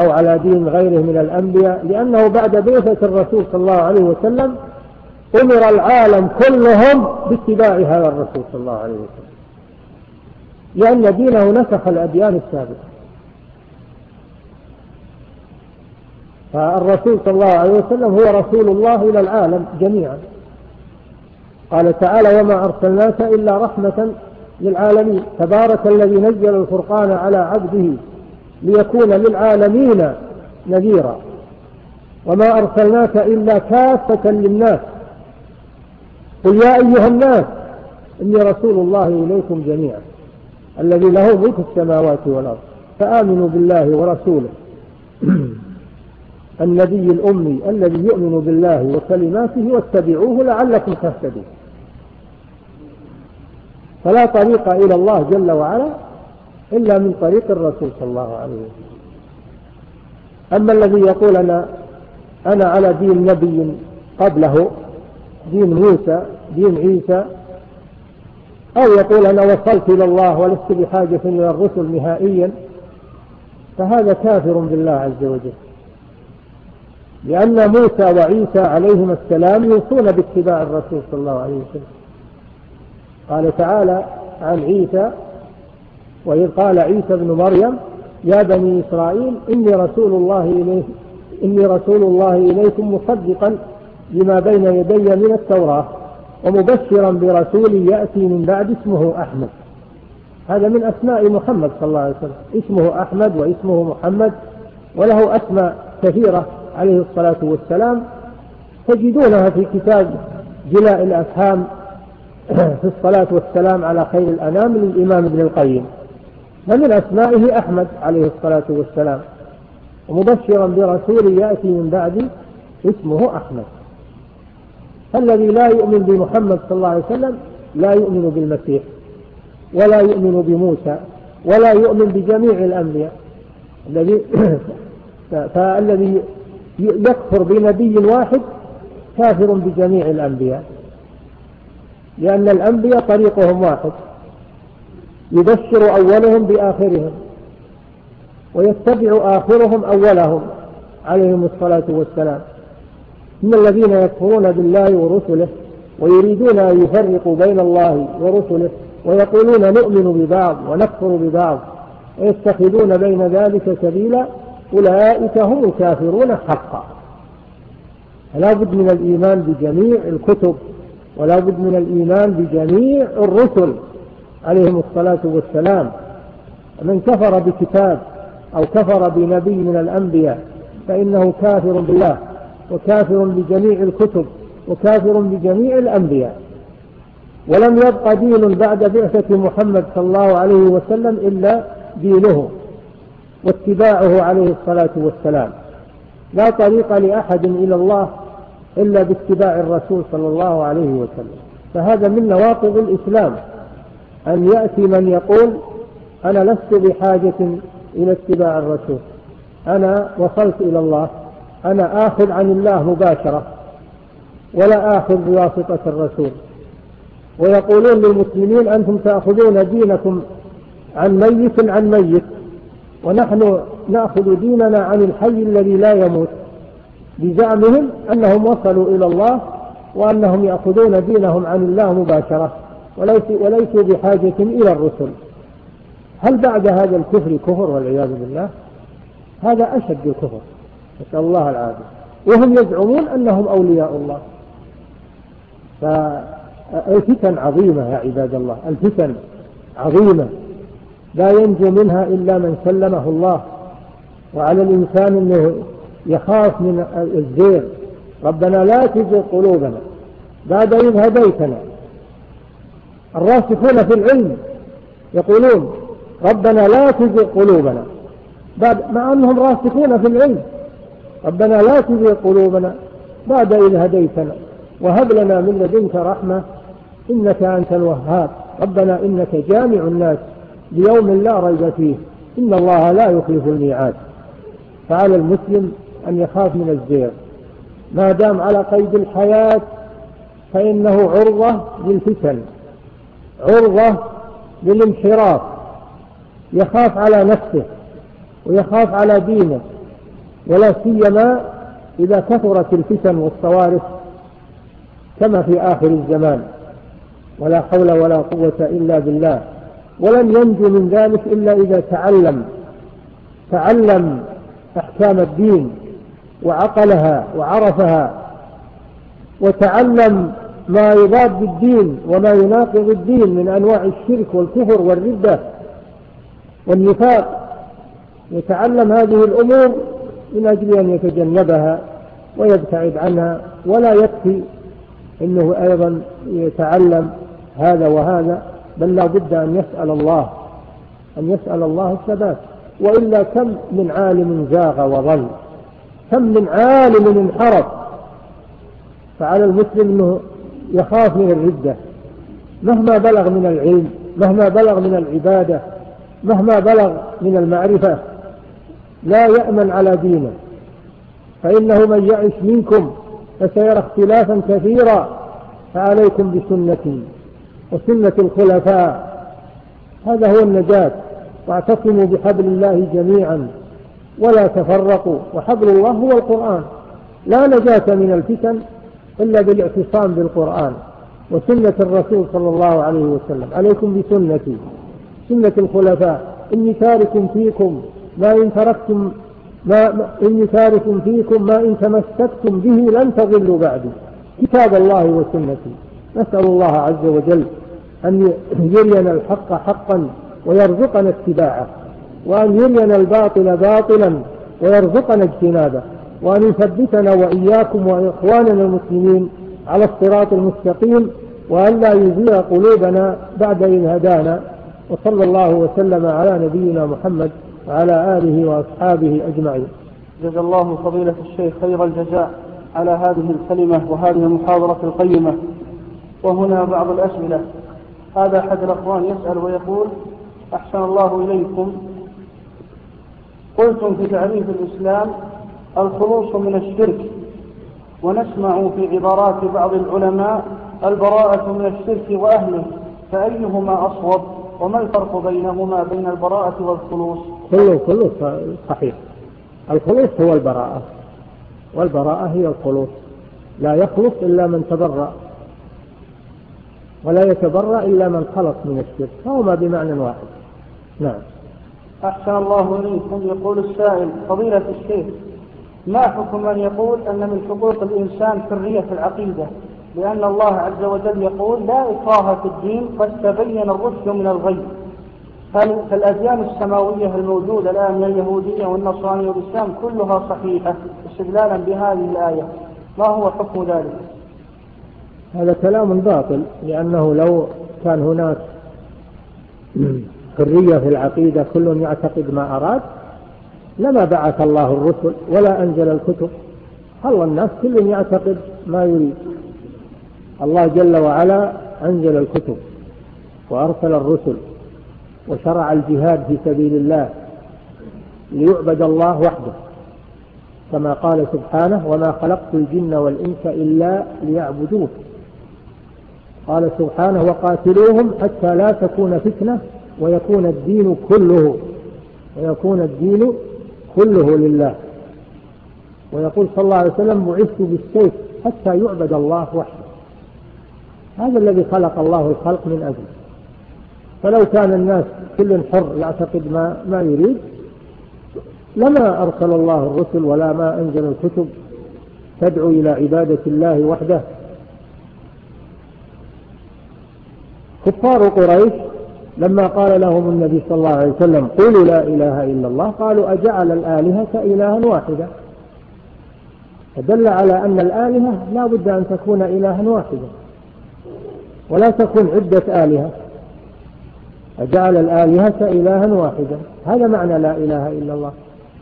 أو على دين غيره من الأنبياء لأنه بعد بعثة الرسول صلى الله عليه وسلم أمر العالم كلهم باتباع هذا الرسول صلى الله عليه وسلم. لأن دينه نسخ الأديان السابقة. فالرسول صلى الله عليه وسلم هو رسول الله إلى العالم جميعا. قال تعالى وما أرسلناك إلا رحمة للعالمين. تبارك الذي نزل الفرقان على عبده ليكون للعالمين نذيرا. وما أرسلناك إلا كافة للناس. قل يا أيها الناس إني رسول الله إليكم جميعا. الذي له ملك السماوات والأرض. فآمنوا بالله ورسوله. *clears throat* النبي الأمي الذي يؤمن بالله وكلماته واتبعوه لعلكم تهتدون. فلا طريق إلى الله جل وعلا إلا من طريق الرسول صلى الله عليه وسلم. أما الذي يقول أنا, أنا على دين نبي قبله دين موسى دين عيسى أو يقول أنا وصلت إلى الله ولست بحاجة إلى الرسل نهائيا فهذا كافر بالله عز وجل. لأن موسى وعيسى عليهما السلام يوصون باتباع الرسول صلى الله عليه وسلم. قال تعالى عن عيسى وإذ قال عيسى بن مريم يا بني إسرائيل إني رسول الله إليكم إني رسول الله إليكم مصدقا لما بين يدي من التوراة. ومبشرا برسول يأتي من بعد اسمه أحمد. هذا من أسماء محمد صلى الله عليه وسلم. اسمه أحمد واسمه محمد وله أسماء كثيرة عليه الصلاة والسلام. تجدونها في كتاب جلاء الأفهام في الصلاة والسلام على خير الأنام للإمام ابن القيم. ومن أسمائه أحمد عليه الصلاة والسلام. ومبشرا برسول يأتي من بعد اسمه أحمد. فالذي لا يؤمن بمحمد صلى الله عليه وسلم لا يؤمن بالمسيح ولا يؤمن بموسى ولا يؤمن بجميع الأنبياء. الذي *clears throat* فالذي يكفر بنبي واحد كافر بجميع الأنبياء. لأن الأنبياء طريقهم واحد. يبشر أولهم بآخرهم ويتبع آخرهم أولهم عليهم الصلاة والسلام. من الذين يكفرون بالله ورسله ويريدون أن يفرقوا بين الله ورسله ويقولون نؤمن ببعض ونكفر ببعض ويتخذون بين ذلك سبيلا أولئك هم الكافرون حقا. فلا بد من الإيمان بجميع الكتب ولا بد من الإيمان بجميع الرسل عليهم الصلاة والسلام. من كفر بكتاب أو كفر بنبي من الأنبياء فإنه كافر بالله. وكافر بجميع الكتب وكافر بجميع الأنبياء. ولم يبقى دين بعد بعثة محمد صلى الله عليه وسلم إلا دينه واتباعه عليه الصلاة والسلام. لا طريق لأحد إلى الله إلا باتباع الرسول صلى الله عليه وسلم. فهذا من نواقض الإسلام. أن يأتي من يقول أنا لست بحاجة إلى اتباع الرسول. أنا وصلت إلى الله. أنا آخذ عن الله مباشرة ولا آخذ بواسطة الرسول. ويقولون للمسلمين أنتم تأخذون دينكم عن ميت عن ميت ونحن نأخذ ديننا عن الحي الذي لا يموت بزعمهم أنهم وصلوا إلى الله وأنهم يأخذون دينهم عن الله مباشرة وليسوا بحاجة إلى الرسل. هل بعد هذا الكفر كفر والعياذ بالله؟ هذا أشد الكفر نسأل الله العافية وهم يزعمون أنهم أولياء الله. فالفتن عظيمة يا عباد الله. الفتن عظيمة. لا ينجو منها إلا من سلمه الله. وعلى الإنسان أنه يخاف من الزير ربنا لا تزغ قلوبنا بعد إذ هديتنا. الراسخون في العلم يقولون ربنا لا تزغ قلوبنا. بعد مع أنهم راسخون في العلم. ربنا لا تزغ قلوبنا بعد إذ هديتنا وهب لنا من لدنك رحمة إنك أنت الوهاب. ربنا إنك جامع الناس ليوم لا ريب فيه. إن الله لا يخلف الميعاد. فعلى المسلم أن يخاف من الزيغ. ما دام على قيد الحياة فإنه عرضة للفتن. عرضة للانحراف. يخاف على نفسه ويخاف على دينه. ولا سيما إذا كثرت الفتن والصوارف كما في آخر الزمان. ولا حول ولا قوة إلا بالله. ولن ينجو من ذلك إلا إذا تعلم. تعلم أحكام الدين وعقلها وعرفها. وتعلم ما يضاد الدين وما يناقض الدين من أنواع الشرك والكفر والردة والنفاق. يتعلم هذه الأمور من أجل أن يتجنبها ويبتعد عنها ولا يكفي أنه أيضا يتعلم هذا وهذا بل لا بد أن يسأل الله أن يسأل الله الثبات. وإلا كم من عالم زاغ وظل كم من عالم انحرف. فعلى المسلم أنه يخاف من الردة. مهما بلغ من العلم مهما بلغ من العبادة مهما بلغ من المعرفة لا يأمن على دينه. فإنه من يعش منكم فسيرى اختلافا كثيرا فعليكم بسنتي وسنة الخلفاء. هذا هو النجاة. واعتصموا بحبل الله جميعا ولا تفرقوا. وحبل الله هو القرآن. لا نجاة من الفتن إلا بالاعتصام بالقرآن وسنة الرسول صلى الله عليه وسلم. عليكم بسنتي. سنة الخلفاء. إني تارك فيكم لئن تركتم ما إن تارك فيكم ما إن تمسكتم به لن تضلوا بعد. كتاب الله وسنتي. نسأل الله عز وجل أن يرينا الحق حقا ويرزقنا اتباعه وأن يرينا الباطل باطلا ويرزقنا اجتنابه وأن يثبتنا وإياكم وإخواننا المسلمين على الصراط المستقيم وأن لا يزيغ قلوبنا بعد إن هدانا وصلى الله وسلم على نبينا محمد وعلى آله وأصحابه أجمعين. جزا الله فضيلة الشيخ خير الجزاء على هذه الكلمة وهذه المحاضرة القيمة. وهنا بعض الأسئلة. هذا أحد الأخوان يسأل ويقول أحسن الله إليكم. قلتم في تعريف الإسلام الخلوص من الشرك. ونسمع في عبارات بعض العلماء البراءة من الشرك وأهله. فأيهما أصوب؟ وما الفرق بينهما بين البراءة والخلوص؟ كله كله صحيح. الخلوص هو البراءة. والبراءة هي الخلوص. لا يخلص إلا من تبرأ. ولا يتبرأ إلا من خلص من الشرك. فهما بمعنى واحد. نعم. أحسن الله إليكم يقول السائل فضيلة الشيخ ما حكم من يقول أن من حقوق الإنسان حرية العقيدة؟ لأن الله عز وجل يقول لا إكراه في الدين قد تبين الرشد من الغيب فالأديان السماوية الموجودة الآن من اليهودية والنصرانية والإسلام كلها صحيحة استدلالا بهذه الآية؟ ما هو حكم ذلك؟ هذا كلام باطل لأنه لو كان هناك حرية في العقيدة كل يعتقد ما أراد لما بعث الله الرسل ولا أنزل الكتب. هل الناس كل يعتقد ما يريد؟ الله جل وعلا أنزل الكتب وأرسل الرسل. وشرع الجهاد في سبيل الله ليعبد الله وحده. كما قال سبحانه وما خلقت الجن والإنس إلا ليعبدوه. قال سبحانه وقاتلوهم حتى لا تكون فتنة ويكون الدين كله ويكون الدين كله لله. ويقول صلى الله عليه وسلم بعثت بالسيف حتى يعبد الله وحده. هذا الذي خلق الله الخلق من أجله فلو كان الناس كل حر يعتقد ما, ما يريد لما أرسل الله الرسل ولا ما أنزل الكتب تدعو إلى عبادة الله وحده. كفار قريش لما قال لهم النبي صلى الله عليه وسلم قولوا لا إله إلا الله قالوا أجعل الآلهة إلها واحدا؟ فدل على أن الآلهة لا بد أن تكون إلها واحدا ولا تكون عدة آلهة. جعل الآلهة إلها واحدا. هذا معنى لا إله إلا الله.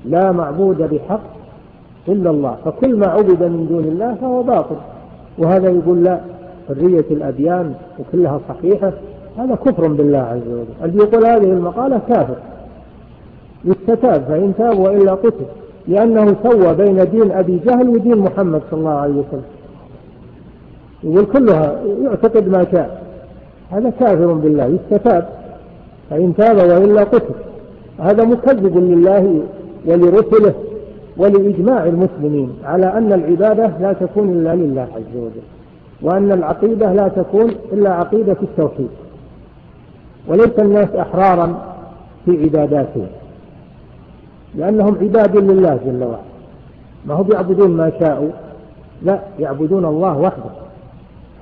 لا معبود بحق إلا الله. فكل ما عبد من دون الله فهو باطل. وهذا يقول لا حرية الأديان وكلها صحيحة. هذا كفر بالله عز وجل. الذي يقول هذه المقالة كافر. يستتاب فإن تاب وإلا قتل. لأنه سوى بين دين أبي جهل ودين محمد صلى الله عليه وسلم. يقول كلها يعتقد ما شاء. هذا كافر بالله. يستتاب. فإن تاب وإلا قتل. هذا مكذب لله ولرسله ولإجماع المسلمين على أن العبادة لا تكون إلا لله عز وجل وأن العقيدة لا تكون إلا عقيدة التوحيد. وليس الناس أحرارا في عباداتهم لأنهم عباد لله جل وعلا. ما هم يعبدون ما شاءوا؟ لا يعبدون الله وحده.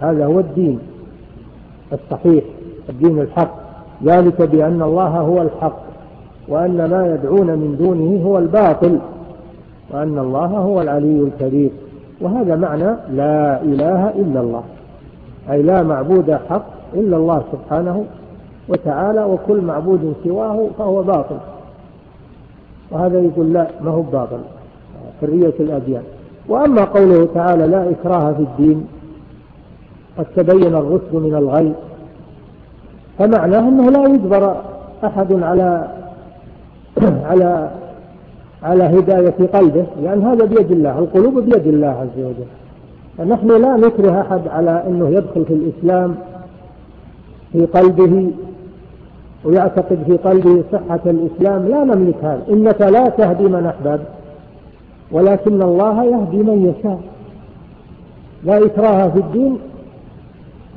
هذا هو الدين الصحيح الدين الحق. ذلك بأن الله هو الحق وأن ما يدعون من دونه هو الباطل وأن الله هو العلي الكبير. وهذا معنى لا إله إلا الله أي لا معبود حق إلا الله سبحانه وتعالى وكل معبود سواه فهو باطل. وهذا يقول لا ما هو باطل حرية الأديان. وأما قوله تعالى لا إكراه في الدين قد تبين الرشد من الغي فمعناه أنه لا يجبر أحد على *clears throat* على على هداية قلبه لأن هذا بيد الله القلوب بيد الله عز وجل. فنحن لا نكره أحد على أنه يدخل في الإسلام في قلبه ويعتقد في قلبه صحة الإسلام لا نملك هذا. إنك لا تهدي من أحببت ولكن الله يهدي من يشاء. لا إكراه في الدين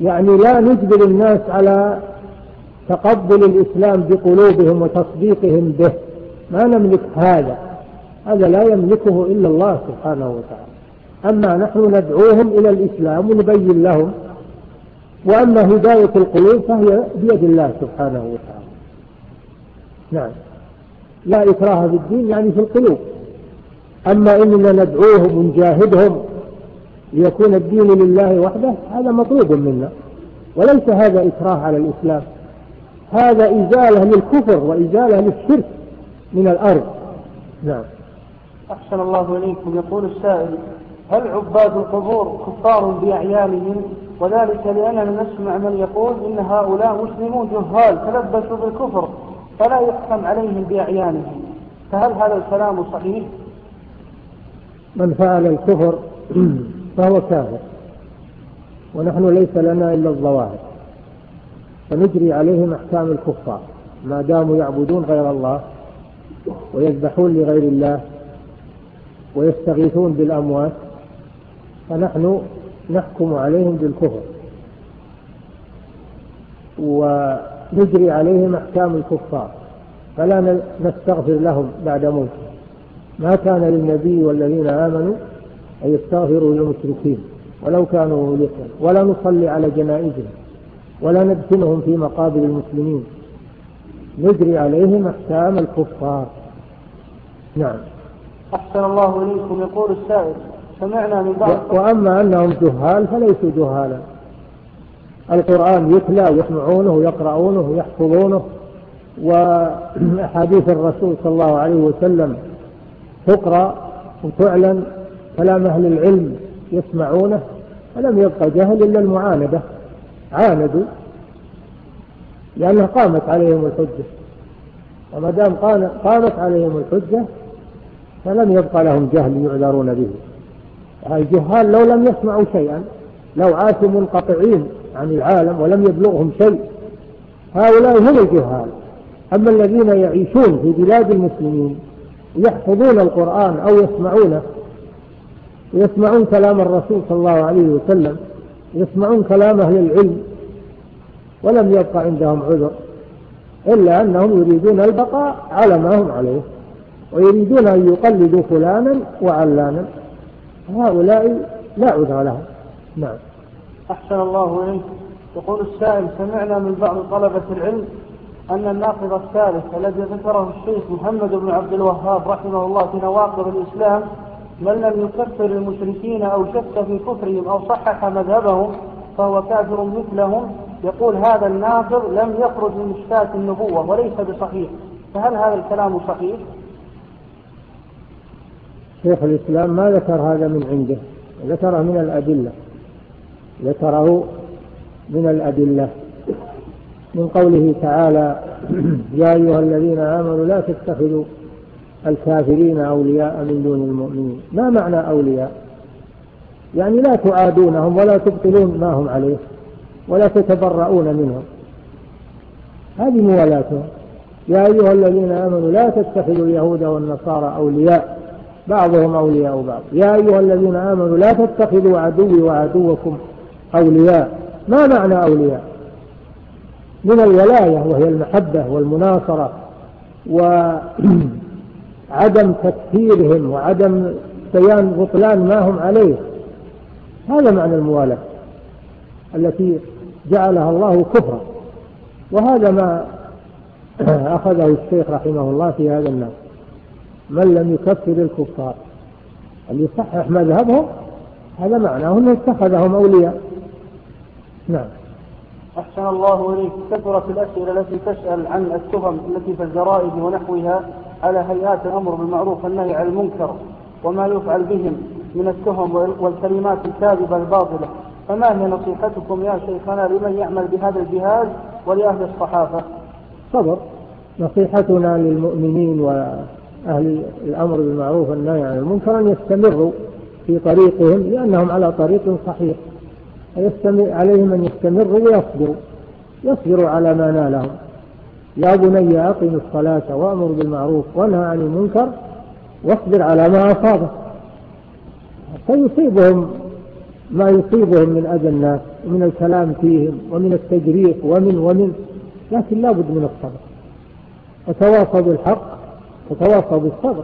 يعني لا نجبر الناس على تقبل الإسلام بقلوبهم وتصديقهم به. ما نملك هذا. هذا لا يملكه إلا الله سبحانه وتعالى. أما نحن ندعوهم إلى الإسلام ونبين لهم وأما هداية القلوب فهي بيد الله سبحانه وتعالى. نعم. لا إكراه في الدين يعني في القلوب. أما إننا ندعوهم ونجاهدهم ليكون الدين لله وحده هذا مطلوب منا. وليس هذا إكراه على الإسلام. هذا إزالة للكفر وإزالة للشرك من الأرض. نعم. أحسن الله إليكم. يقول السائل هل عباد القبور كفار بأعيانهم؟ وذلك لأننا نسمع من يقول إن هؤلاء مسلمون جهال تلبسوا بالكفر فلا يحكم عليهم بأعيانهم. فهل هذا الكلام صحيح؟ من فعل الكفر *clears throat* فهو كافر ونحن ليس لنا إلا الظواهر. فنجري عليهم أحكام الكفار ما داموا يعبدون غير الله ويذبحون لغير الله ويستغيثون بالأموات فنحن نحكم عليهم بالكفر ونجري عليهم أحكام الكفار فلا نستغفر لهم بعد موتهم ما كان للنبي والذين آمنوا أن يستغفروا للمشركين ولو كانوا مليكا ولا نصلي على جنائزهم ولا ندفنهم في مقابر المسلمين. نجري عليهم أحكام الكفار. نعم. أحسن الله إليكم يقول السائل. سمعنا من بعض. وأما أنهم جهال فليسوا جهالا. القرآن يتلى يسمعونه يقرؤونه يحفظونه وأحاديث الرسول صلى الله عليه وسلم تقرأ وتعلن كلام أهل العلم يسمعونه فلم يبقى جهل إلا المعاندة. عاندوا لأنها قامت عليهم الحجة. وما دام قامت عليهم الحجة فلم يبقى لهم جهل يعذرون به. الجهال لو لم يسمعوا شيئا لو عاشوا منقطعين عن العالم ولم يبلغهم شيء هؤلاء هم الجهال. أما الذين يعيشون في بلاد المسلمين يحفظون القرآن أو يسمعونه يسمعون كلام الرسول صلى الله عليه وسلم يسمعون كلام أهل العلم ولم يبقى عندهم عذر إلا أنهم يريدون البقاء على ما هم عليه ويريدون أن يقلدوا فلانا وعلانا هؤلاء لا عذر لهم نعم أحسن الله إليك. يقول السائل سمعنا من بعض طلبة العلم أن الناقض الثالث الذي ذكره الشيخ محمد بن عبد الوهاب رحمه الله في نواقض الإسلام من لم يكفر المشركين أو شك في كفرهم أو صحح مذهبهم فهو كافر مثلهم يقول هذا الناظر لم يخرج من مشكاة النبوة وليس بصحيح. فهل هذا الكلام صحيح؟ شيخ الإسلام ما ذكر هذا من عنده ذكره من الأدلة. ذكره من الأدلة. من قوله تعالى *clears throat* يا أيها الذين آمنوا لا تتخذوا الكافرين أولياء من دون المؤمنين. ما معنى أولياء؟ يعني لا تعادونهم ولا تبطلون ما هم عليه ولا تتبرؤون منهم. هذه موالاتهم. يا أيها الذين آمنوا لا تتخذوا اليهود والنصارى أولياء. بعضهم أولياء بعض. يا أيها الذين آمنوا لا تتخذوا عدوي وعدوكم أولياء. ما معنى أولياء؟ من الولاية وهي المحبة والمناصرة و *clears throat* عدم تكفيرهم وعدم بيان بطلان ما هم عليه. هذا معنى الموالاة التي جعلها الله كفرا. وهذا ما *clears throat* أخذه الشيخ رحمه الله في هذا الناس من لم يكفر الكفار أن يصحح مذهبهم؟ هذا معناه أنه اتخذهم أولياء. نعم. أحسن الله إليك. كثرت الأسئلة التي تسأل عن التهم التي في الزرائد ونحوها على هيئات الأمر بالمعروف والنهي عن المنكر وما يفعل بهم من التهم والكلمات الكاذبة الباطلة. فما هي نصيحتكم يا شيخنا لمن يعمل بهذا الجهاز ولأهل الصحافة؟ صبر. نصيحتنا للمؤمنين وأهل الأمر بالمعروف والنهي عن المنكر أن يستمروا في طريقهم لأنهم على طريق صحيح. عليهم أن يستمروا ويصبروا. يصبروا على ما نالهم. يا بني أقم الصلاة وأمر بالمعروف وانهى عن المنكر واصبر على ما أصابك. فيصيبهم ما يصيبهم من أذى الناس ومن الكلام فيهم ومن التجريح ومن ومن لكن لابد من الصبر. وتواصوا بالحق وتواصوا بالصبر.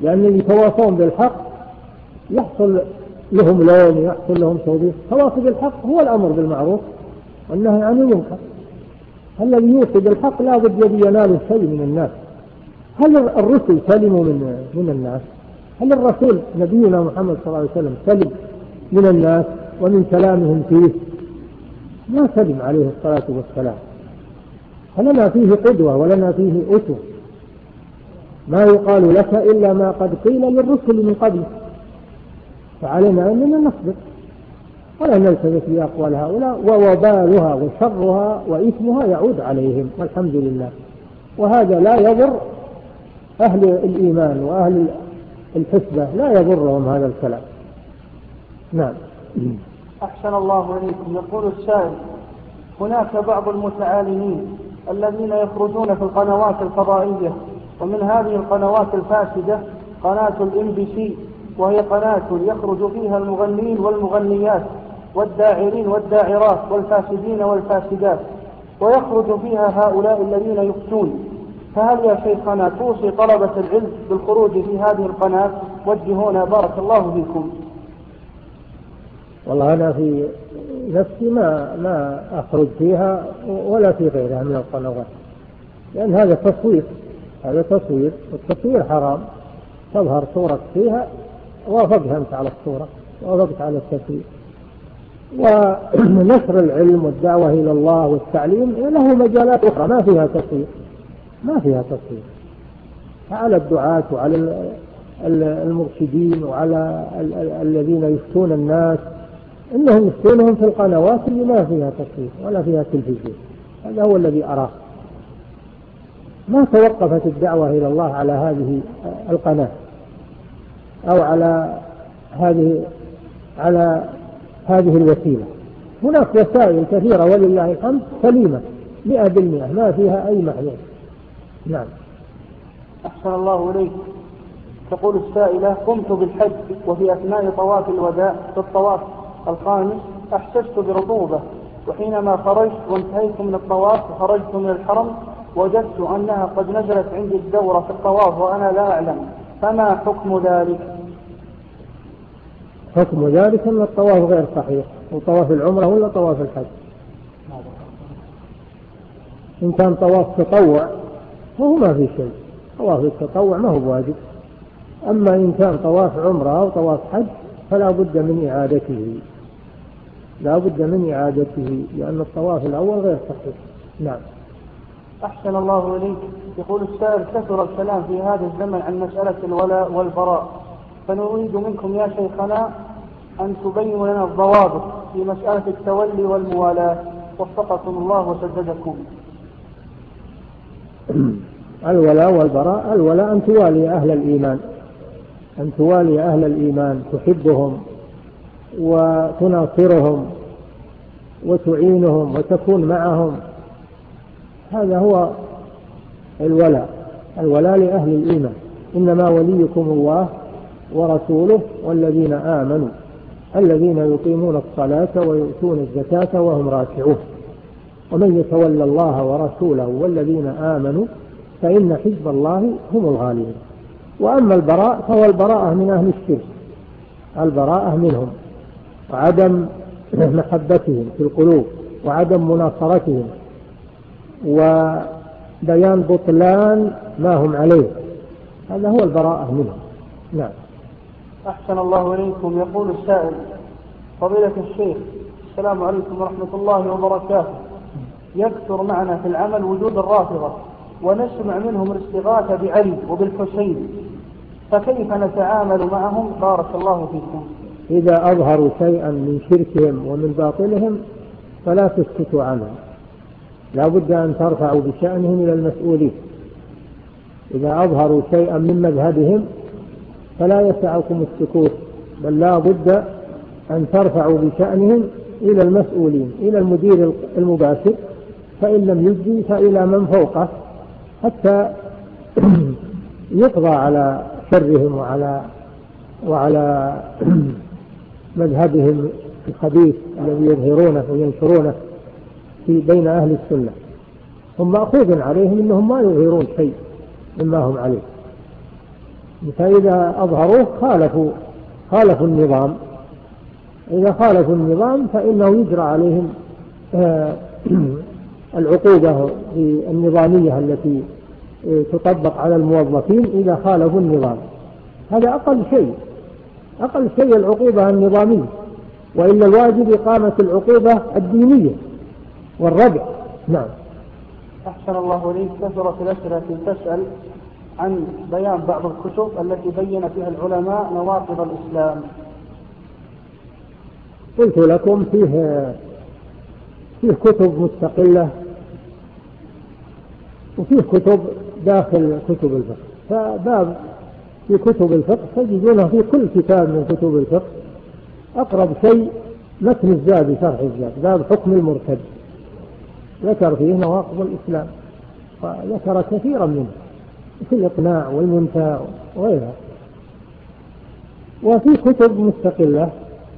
لأن اللي يتواصون بالحق يحصل لهم لوم ويحصل لهم صوبية تواصوا بالحق هو الأمر بالمعروف والنهي عن المنكر. هل الذي يوحي بالحق؟ لا بد ينال شيء من الناس. هل الرسل سلموا من من الناس؟ هل الرسول نبينا محمد صلى الله عليه وسلم سلم من الناس ومن كلامهم فيه؟ ما سلم عليه الصلاة والسلام. فلنا فيه قدوة ولنا فيه أسوة. ما يقال لك إلا ما قد قيل للرسل من قبل. فعلينا أننا نصبر ولا نلتفت بأقوال هؤلاء ووبالها وشرها وإثمها يعود عليهم والحمد لله. وهذا لا يضر أهل الإيمان وأهل الحسبة لا يضرهم هذا الكلام. نعم. أحسن الله إليكم. يقول السائل هناك بعض المتعالمين الذين يخرجون في القنوات الفضائية ومن هذه القنوات الفاسدة قناة الام بي سي وهي قناة يخرج فيها المغنين والمغنيات. والداعرين والداعرات والفاسدين والفاسدات ويخرج فيها هؤلاء الذين يفتون. فهل يا شيخنا توصي طلبة العلم بالخروج في هذه القناة؟ وجهونا بارك الله فيكم. والله أنا في نفسي ما, ما أخرج فيها ولا في غيرها من القنوات. لأن هذا تصوير هذا تصوير والتصوير حرام. تظهر صورة فيها وافقها أنت على الصورة وافقت على التصوير. ونشر العلم والدعوة إلى الله والتعليم له مجالات أخرى. ما فيها تصوير ما فيها تصوير فعلى الدعاة وعلى المرشدين وعلى الذين يفتون الناس إنهم يفتونهم في القنوات اللي ما فيها تصوير ولا فيها تلفزيون. هذا هو الذي أراه. ما توقفت الدعوة إلى الله على هذه القناة أو على هذه على هذه الوسيلة. هناك وسائل كثيرة ولله الحمد سليمة مئة بالمئة ما فيها أي معلوم نعم. أحسن الله إليك. تقول السائلة قمت بالحج وفي أثناء طواف الوداع في الطواف الخامس أحسست برطوبة وحينما خرجت وانتهيت من الطواف وخرجت من الحرم وجدت أنها قد نزلت عندي الدورة في الطواف وأنا لا أعلم فما حكم ذلك؟ حكم ذلك أن الطواف غير صحيح وطواف العمرة ولا طواف الحج؟ إن كان طواف تطوع فهو ما في شيء طواف التطوع ما هو بواجب. أما إن كان طواف عمرة أو طواف حج فلا بد من إعادته لا بد من إعادته لأن الطواف الأول غير صحيح. نعم. أحسن الله إليك. يقول السائل كثر الكلام في هذا الزمن عن مسألة الولاء والبراء فنريد منكم يا شيخنا أن تبين لنا الضوابط في مسألة التولي والموالاة. وفقكم الله وسددكم. *clears throat* الولاء والبراء. الولاء أن توالي أهل الإيمان. أن توالي أهل الإيمان. تحبهم وتناصرهم وتعينهم وتكون معهم. هذا هو الولاء. الولاء لأهل الإيمان. إنما وليكم الله ورسوله والذين آمنوا. الذين يقيمون الصلاة ويؤتون الزكاة وهم راكعون. ومن يتولى الله ورسوله والذين آمنوا فإن حزب الله هم الغالبون. وأما البراء فهو البراءة من أهل الشرك. البراءة منهم. وعدم محبتهم في القلوب وعدم مناصرتهم. وبيان بطلان ما هم عليه. هذا هو البراءة منهم. نعم. أحسن الله إليكم. يقول السائل فضيلة الشيخ السلام عليكم ورحمة الله وبركاته. يكثر معنا في العمل وجود الرافضة ونسمع منهم الاستغاثة بعلي وبالحسين. فكيف نتعامل معهم؟ بارك الله فيكم. إذا أظهروا شيئا من شركهم ومن باطلهم فلا تسكتوا عنه لا بد أن ترفعوا بشأنهم إلى المسؤولين. إذا أظهروا شيئا من مذهبهم فلا يسعكم السكوت بل لا بد أن ترفعوا بشأنهم إلى المسؤولين إلى المدير المباشر فإن لم يجدي فإلى من فوقه حتى *clears throat* يقضى على شرهم وعلى وعلى *clears throat* مذهبهم الخبيث الذي يظهرونه وينشرونه في بين أهل السنة. هم مأخوذ عليهم أنهم ما يظهرون شيء مما هم عليه. فإذا أظهروه خالفوا خالفوا النظام. إذا خالفوا النظام فإنه يجرى عليهم آه، *clears throat* العقوبة النظامية التي آه، تطبق على الموظفين إذا خالفوا النظام. هذا أقل شيء. أقل شيء العقوبة النظامية. وإلا الواجب إقامة العقوبة الدينية والردع نعم. أحسن الله إليك. كثرة الأسئلة تسأل عن بيان بعض الكتب التي بين فيها العلماء نواقض الإسلام. قلت لكم فيه فيه كتب مستقلة وفيه كتب داخل كتب الفقه. فباب في كتب الفقه تجدونه في كل كتاب من كتب الفقه. أقرب شيء متن الزاد شرح الزاد باب حكم المرتد. ذكر فيه نواقض الإسلام وذكر كثيرا منه. في الإقناع والمنتاع وغيرها. وفي كتب مستقلة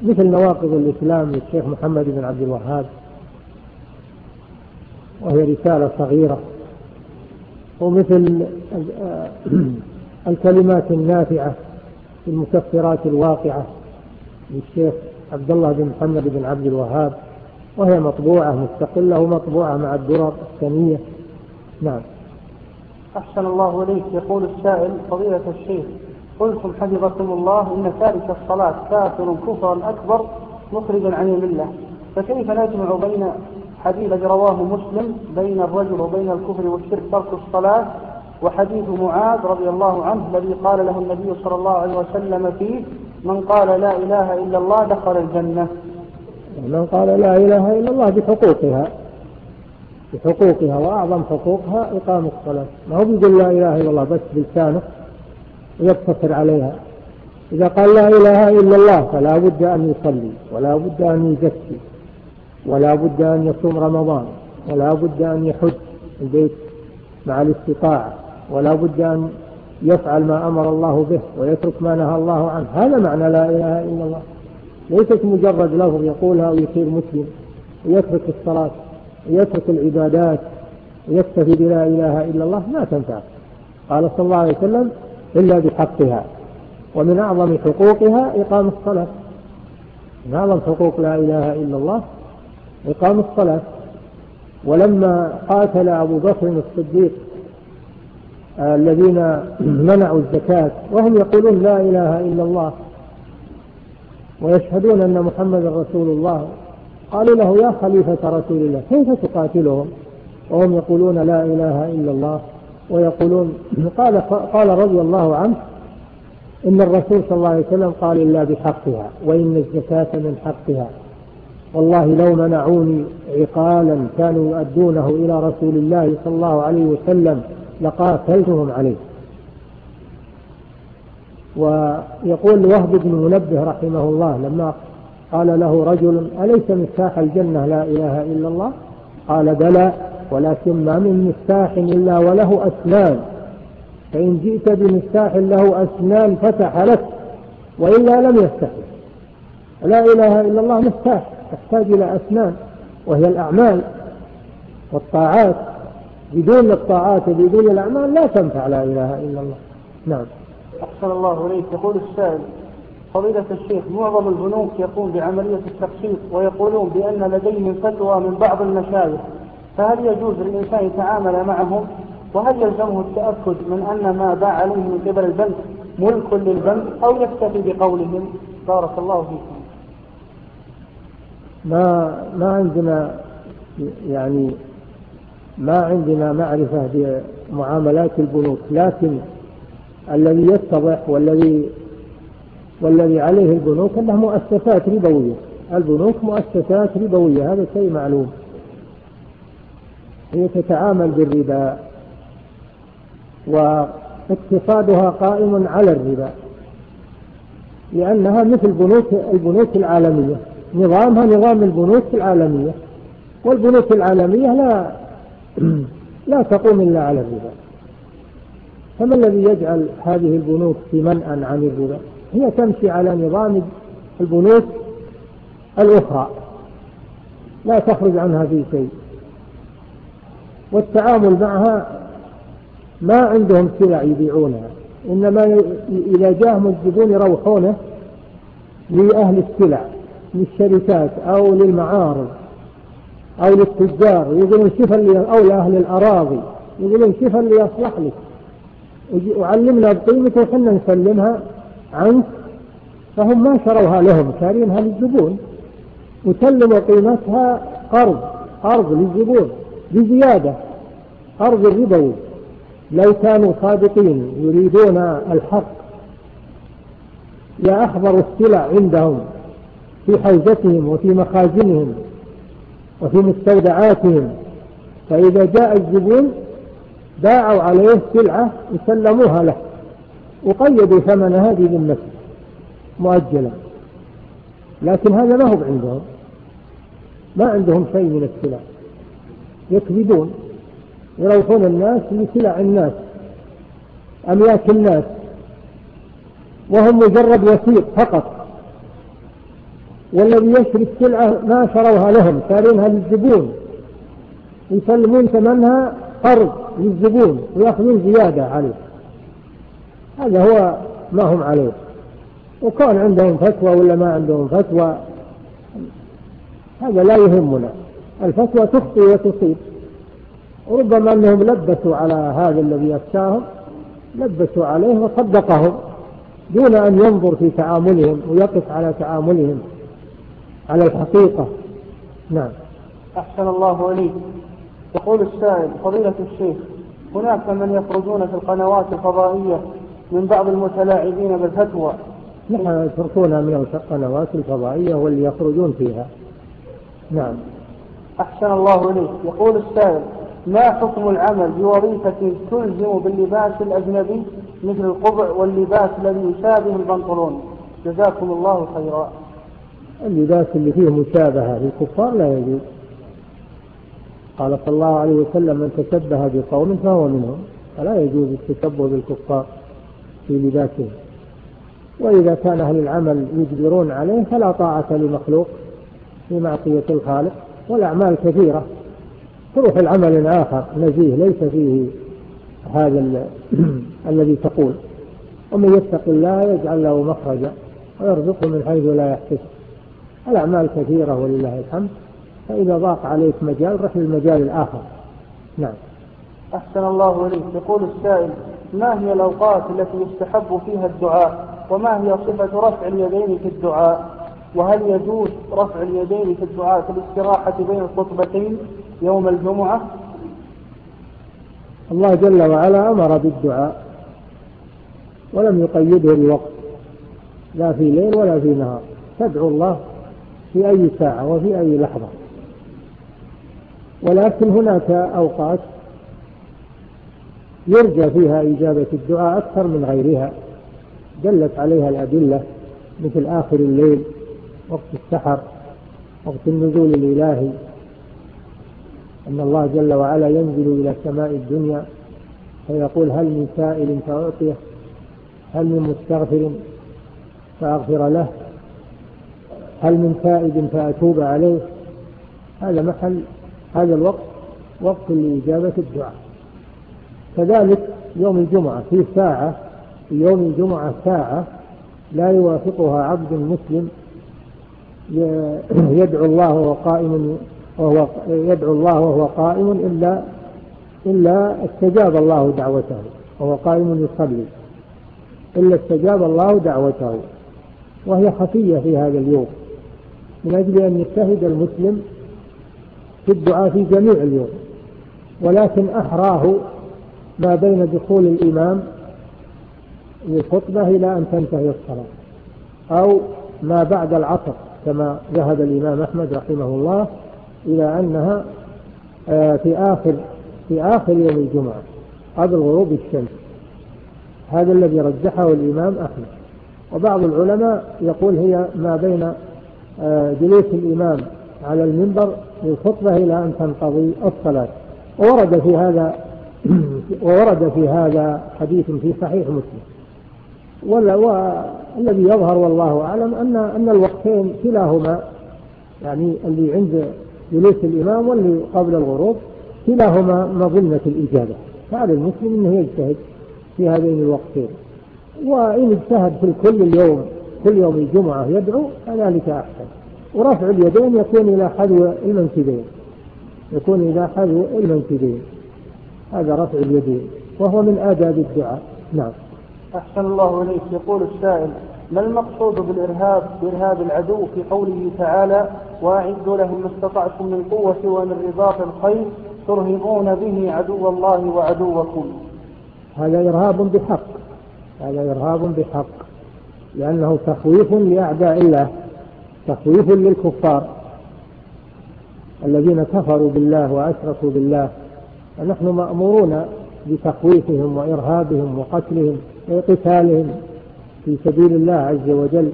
مثل نواقض الإسلام للشيخ محمد بن عبد الوهاب وهي رسالة صغيرة ومثل *clears throat* الكلمات النافعة في المكفرات الواقعة للشيخ عبد الله بن محمد بن عبد الوهاب وهي مطبوعة مستقلة ومطبوعة مع الدرر الثانية نعم. أحسن الله إليك. يقول السائل فضيلة الشيخ قلتم حفظكم الله إن تارك الصلاة كافر كفرا أكبر مخرجا عن الملة. فكيف نجمع بين حديث رواه مسلم بين الرجل وبين الكفر والشرك ترك الصلاة وحديث معاذ رضي الله عنه الذي قال له النبي صلى الله عليه وسلم فيه من قال لا إله إلا الله دخل الجنة. من قال لا إله إلا الله بحقوقها. بحقوقها وأعظم حقوقها إقام الصلاة. ما هو بيقول لا إله إلا الله بس بلسانه ويقتصر عليها. إذا قال لا إله إلا الله فلا بد أن يصلي ولا بد أن يزكي ولا بد أن يصوم رمضان ولا بد أن يحج البيت مع الاستطاعة ولا بد أن يفعل ما أمر الله به ويترك ما نهى الله عنه. هذا معنى لا إله إلا الله. ليست مجرد لفظ يقولها ويصير مسلم ويترك الصلاة. يترك العبادات ويكتفي بلا إله إلا الله ما تنفع. قال صلى الله عليه وسلم إلا بحقها ومن أعظم حقوقها إقام الصلاة. من أعظم حقوق لا إله إلا الله إقام الصلاة. ولما قاتل أبو بكر الصديق آه، الذين منعوا الزكاة وهم يقولون لا إله إلا الله ويشهدون أن محمد رسول الله قالوا له يا خليفة رسول الله كيف تقاتلهم؟ وهم يقولون لا إله إلا الله ويقولون قال, قال رضي الله عنه إن الرسول صلى الله عليه وسلم قال إلا بحقها وإن الزكاة من حقها. والله لو منعوني عقالا كانوا يؤدونه إلى رسول الله صلى الله عليه وسلم لقاتلتهم عليه. ويقول وهب بن منبه رحمه الله لما قال له رجل أليس مفتاح الجنة؟ لا إله إلا الله. قال بلى ولكن ما من مفتاح إلا وله أسنان. فإن جئت بمفتاح له أسنان فتح لك وإلا لم يفتح. لا إله إلا الله مفتاح تحتاج إلى أسنان وهي الأعمال والطاعات. بدون الطاعات وبدون الأعمال لا تنفع. لا إله إلا الله. نعم. أحسن الله إليك. يقول السائل فضيلة الشيخ معظم البنوك يقوم بعملية التقسيط ويقولون بأن لديهم فتوى من بعض المشايخ. فهل يجوز للإنسان يتعامل معهم؟ وهل يلزمه التأكد من أن ما باع عليه من قبل البنك ملك للبنك أو يكتفي بقولهم؟ بارك الله فيكم. ما ما عندنا يعني ما عندنا معرفة بمعاملات البنوك لكن الذي يتضح والذي والذي عليه البنوك أنها مؤسسات ربوية. البنوك مؤسسات ربوية هذا شيء معلوم. هي تتعامل بالربا واقتصادها قائم على الربا لأنها مثل بنوك البنوك العالمية. نظامها نظام البنوك العالمية. والبنوك العالمية لا *clears throat* لا تقوم إلا على الربا. فما الذي يجعل هذه البنوك في منأ عن الربا؟ هي تمشي على نظام البنوك الأخرى. لا تخرج عنها في شيء. والتعامل معها ما عندهم سلع يبيعونها. إنما إذا جاهم الزبون يروحونه لأهل السلع للشركات أو للمعارض أو للتجار. يقولون اللي أو لأهل الأراضي. يقولون شوف اللي يصلح لك. وعلمنا بقيمته وحنا نسلمها عنك فهم ما شروها لهم. شارينها للزبون وسلموا قيمتها قرض قرض للزبون بزيادة قرض الربو لو كانوا صادقين يريدون الحق. لأحضروا السلع عندهم في حوزتهم وفي مخازنهم وفي مستودعاتهم. فإذا جاء الزبون باعوا عليه سلعة وسلموها له. وقيدوا ثمنها بذمته مؤجلا. لكن هذا ما هو عندهم ما عندهم شيء من السلع. يكذبون. يروحون الناس لسلع الناس. أملاك الناس. وهم مجرد وسيط فقط. والذي يشري السلعة ما شروها لهم. شارينها للزبون. يسلمون ثمنها قرض للزبون. ويأخذون زيادة عليه. هذا هو ما هم عليه. وكان عندهم فتوى ولا ما عندهم فتوى؟ هذا لا يهمنا. الفتوى تخطي وتصيب. وربما أنهم لبسوا على هذا الذي يخشاهم لبسوا عليه وصدقهم دون أن ينظر في تعاملهم ويقف على تعاملهم. على الحقيقة. نعم. أحسن الله إليك. يقول السائل فضيلة الشيخ هناك من يخرجون في القنوات الفضائية من بعض المتلاعبين بالفتوى. نعم يتركونها من القنوات الفضائية واللي يخرجون فيها. نعم. أحسن الله إليك. يقول السائل ما حكم العمل بوظيفة تلزم باللباس الأجنبي مثل القبع واللباس الذي يشابه البنطلون؟ جزاكم الله خيرا. اللباس اللي فيه مشابهة للكفار لا يجوز. قال صلى الله عليه وسلم من تشبه بقوم فهو منهم فلا يجوز التشبه بالكفار. في لباسهم وإذا كان أهل العمل يجبرون عليه فلا طاعة لمخلوق في معصية الخالق والأعمال كثيرة. تروح العمل آخر نزيه ليس فيه هذا *clears throat* الذي تقول. ومن يتق الله يجعل له مخرجا ويرزقه من حيث لا يحتسب. الأعمال كثيرة ولله الحمد. فإذا ضاق عليك مجال رح للمجال الآخر. نعم. أحسن الله إليك. يقول السائل ما هي الأوقات التي يستحب فيها الدعاء؟ وما هي صفة رفع اليدين في الدعاء؟ وهل يجوز رفع اليدين في الدعاء في الاستراحة بين الخطبتين يوم الجمعة؟ الله جل وعلا أمر بالدعاء ولم يقيده الوقت لا في ليل ولا في نهار. تدعو الله في أي ساعة وفي أي لحظة. ولكن هناك أوقات يرجى فيها إجابة الدعاء أكثر من غيرها. دلت عليها الأدلة مثل آخر الليل وقت السحر وقت النزول الإلهي. أن الله جل وعلا ينزل إلى سماء الدنيا فيقول هل من سائل فأعطيه هل من مستغفر فأغفر له هل من تائب فأتوب عليه. هذا محل هذا الوقت وقت لإجابة الدعاء. كذلك يوم الجمعة في ساعة في يوم الجمعة ساعة لا يوافقها عبد مسلم يدعو الله وهو قائم وهو يدعو الله وهو قائم إلا إلا استجاب الله دعوته وهو قائم يصلي إلا استجاب الله دعوته وهي خفية في هذا اليوم من أجل أن يجتهد المسلم في الدعاء في جميع اليوم ولكن أحراه ما بين دخول الإمام للخطبة إلى أن تنتهي الصلاة أو ما بعد العصر كما ذهب الإمام أحمد رحمه الله إلى أنها آه، في آخر في آخر يوم الجمعة قبل غروب الشمس. هذا الذي رجحه الإمام أحمد. وبعض العلماء يقول هي ما بين آه، جلوس الإمام على المنبر للخطبة إلى أن تنقضي الصلاة. ورد في هذا وورد في هذا حديث في صحيح مسلم. والذي يظهر والله أعلم أن, أن الوقتين كلاهما يعني اللي عند جلوس الإمام واللي قبل الغروب كلاهما مظنة الإجابة. فعلى المسلم أنه يجتهد في هذين الوقتين. وإن اجتهد في كل اليوم كل يوم الجمعة يدعو فذلك أحسن. ورفع اليدين يكون إلى حذو المنكبين يكون إلى حذو المنكبين هذا رفع اليدين وهو من آداب الدعاء. نعم. أحسن الله إليك. يقول السائل ما المقصود بالإرهاب بإرهاب العدو في قوله تعالى وأعدوا لهم ما استطعتم من قوة ومن رباط الخيل ترهبون به عدو الله وعدوكم. هذا إرهاب بحق. هذا إرهاب بحق. لأنه تخويف لأعداء الله تخويف للكفار الذين كفروا بالله وأشركوا بالله. نحن مأمورون بتخويفهم وإرهابهم وقتلهم وقتالهم في سبيل الله عز وجل.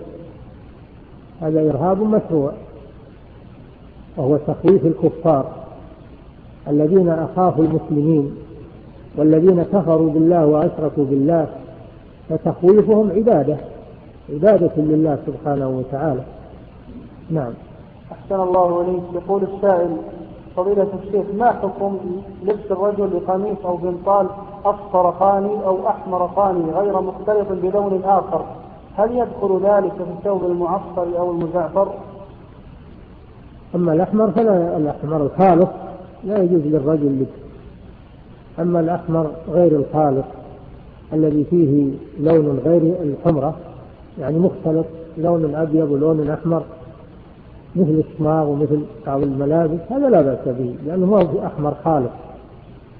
هذا إرهاب مشروع وهو تخويف الكفار الذين أخافوا المسلمين والذين كفروا بالله وأشركوا بالله فتخويفهم عبادة عبادة لله سبحانه وتعالى. نعم. أحسن الله إليك. يقول السائل فضيلة الشيخ ما حكم لبس الرجل بقميص أو بنطال أصفر خاني أو أحمر خاني غير مختلط بلون آخر؟ هل يدخل ذلك في الثوب المعصر أو المزعفر؟ أما الأحمر فلا الأحمر الخالص لا يجوز للرجل لبس. أما الأحمر غير الخالص الذي فيه لون غير الحمرة يعني مختلط لون أبيض ولون أحمر مثل السماغ ومثل بعض الملابس هذا لا بأس به لأنه ما هو في أحمر خالص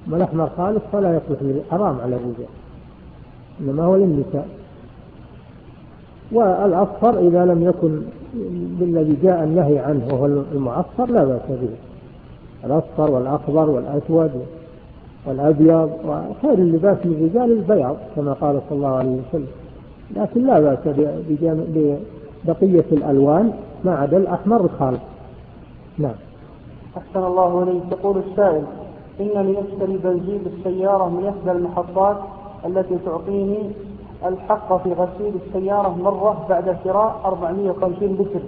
ما الأحمر خالص فلا يصلح للحرام على الرجال إنما هو للنساء. والأصفر إذا لم يكن بالذي جاء النهي عنه وهو المعصر لا بأس به. الأصفر والأخضر والأسود والأبيض وخير اللباس للرجال البياض كما قال صلى الله عليه وسلم. لكن لا بأس بقية الألوان. ما عدا الأحمر الخالص. نعم. أحسن الله إليك. يقول السائل إنني أشتري بنزين السيارة من إحدى المحطات التي تعطيني الحق في غسيل السيارة مرة بعد شراء 450 لتر.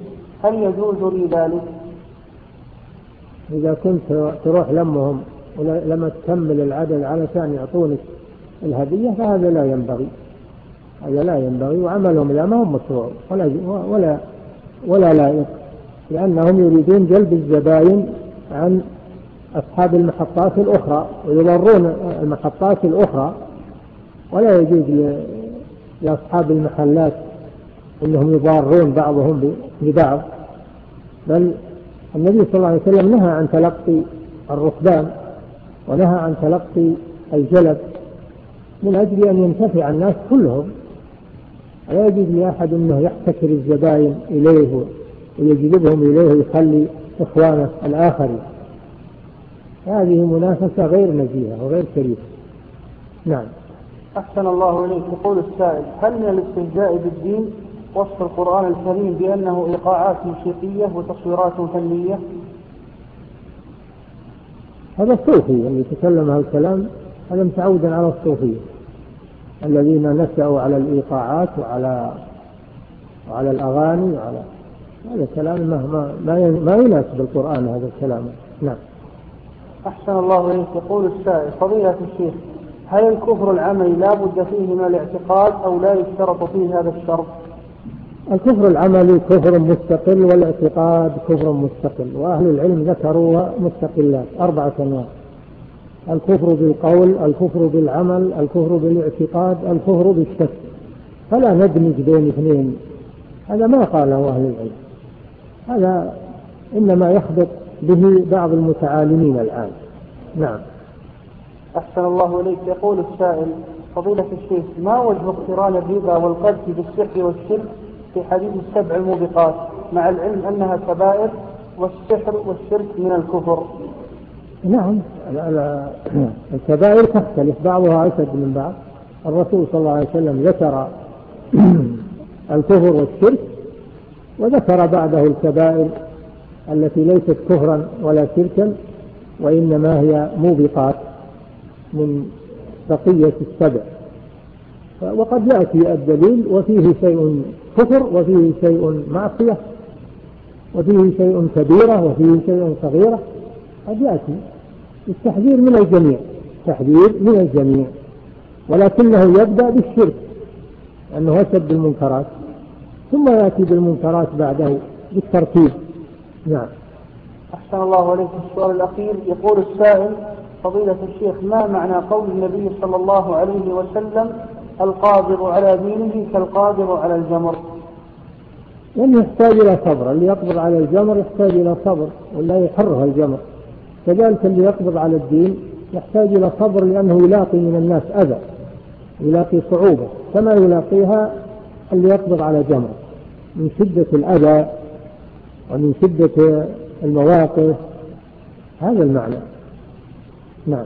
هل يجوز لي ذلك؟ إذا كنت تروح لمهم ولما تكمل العدد علشان يعطونك الهدية فهذا لا ينبغي. هذا لا ينبغي وعملهم لا ما هم مشروع ولا ولا ولا لائق لأنهم يريدون جلب الزباين عن أصحاب المحطات الأخرى ويضرون المحطات الأخرى ولا يجوز لأصحاب المحلات أنهم يضارون بعضهم ببعض. بل النبي صلى الله عليه وسلم نهى عن تلقي الركبان ونهى عن تلقي الجلب من أجل أن ينتفع الناس كلهم. لا يجد أحد أنه يحتكر الزبائن إليه ويجلبهم إليه ويخلي إخوانه الآخرين هذه منافسة غير نزيهة وغير كريهة نعم. أحسن الله إليك. يقول السائل هل من الاستهزاء بالدين وصف القرآن الكريم بأنه إيقاعات موسيقية وتصويرات فنية؟ هذا الصوفي يعني تكلم هالكلام هذا متعودا على الصوفية. الذين نشأوا على الإيقاعات وعلى وعلى الأغاني وعلى هذا كلام ما ما ما يناسب القرآن هذا الكلام. نعم. أحسن الله إليك. يقول السائل فضيلة الشيخ هل الكفر العملي لا بد فيه من الاعتقاد أو لا يشترط فيه هذا الشرط؟ الكفر العملي كفر مستقل والاعتقاد كفر مستقل وأهل العلم ذكروا مستقلات أربعة أنواع الكفر بالقول الكفر بالعمل الكفر بالاعتقاد الكفر بالشك. فلا ندمج بين اثنين. هذا ما قاله أهل العلم. هذا إنما يخبط به بعض المتعالمين الآن. نعم. أحسن الله إليك. يقول السائل فضيلة الشيخ ما وجه اقتران الربا والقذف بالسحر والشرك في حديث السبع الموبقات؟ مع العلم أنها كبائر والسحر والشرك من الكفر. نعم. الكبائر تختلف بعضها أشد من بعض. الرسول صلى الله عليه وسلم ذكر *clears throat* الكفر والشرك وذكر بعده الكبائر التي ليست كفرا ولا شركا وإنما هي موبقات من بقية السبع. وقد يأتي الدليل وفيه شيء كفر وفيه شيء معصية وفيه شيء كبيرة وفيه شيء صغيرة. قد يأتي. التحذير من الجميع. تحذير من الجميع. ولكنه يبدأ بالشرك لأنه أشد المنكرات ثم يأتي بالمنكرات بعده بالترتيب. نعم. أحسن الله عليكم السؤال الأخير. يقول السائل فضيلة الشيخ ما معنى قول النبي صلى الله عليه وسلم القادر على دينه كالقادر على الجمر؟ لأنه يحتاج إلى صبر. اللي يقبض على الجمر يحتاج إلى صبر ولا يحرها الجمر. كذلك اللي يقبض على الدين يحتاج إلى صبر لأنه يلاقي من الناس أذى يلاقي صعوبة كما يلاقيها اللي يقبض على جمر من شدة الأذى ومن شدة المواقف. هذا المعنى. نعم.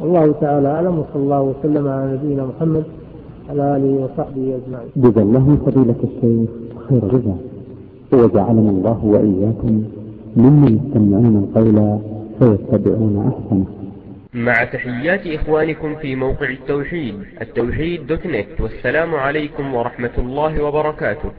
والله تعالى أعلم وصلى الله وسلم على نبينا محمد على آله وصحبه أجمعين. جزا الله فضيلة الشيخ خير جزا وجعلنا الله وإياكم ممن يستمعون القول فيتبعون أحسنه. مع تحيات إخوانكم في موقع التوحيد التوحيد دوت نت والسلام عليكم ورحمة الله وبركاته.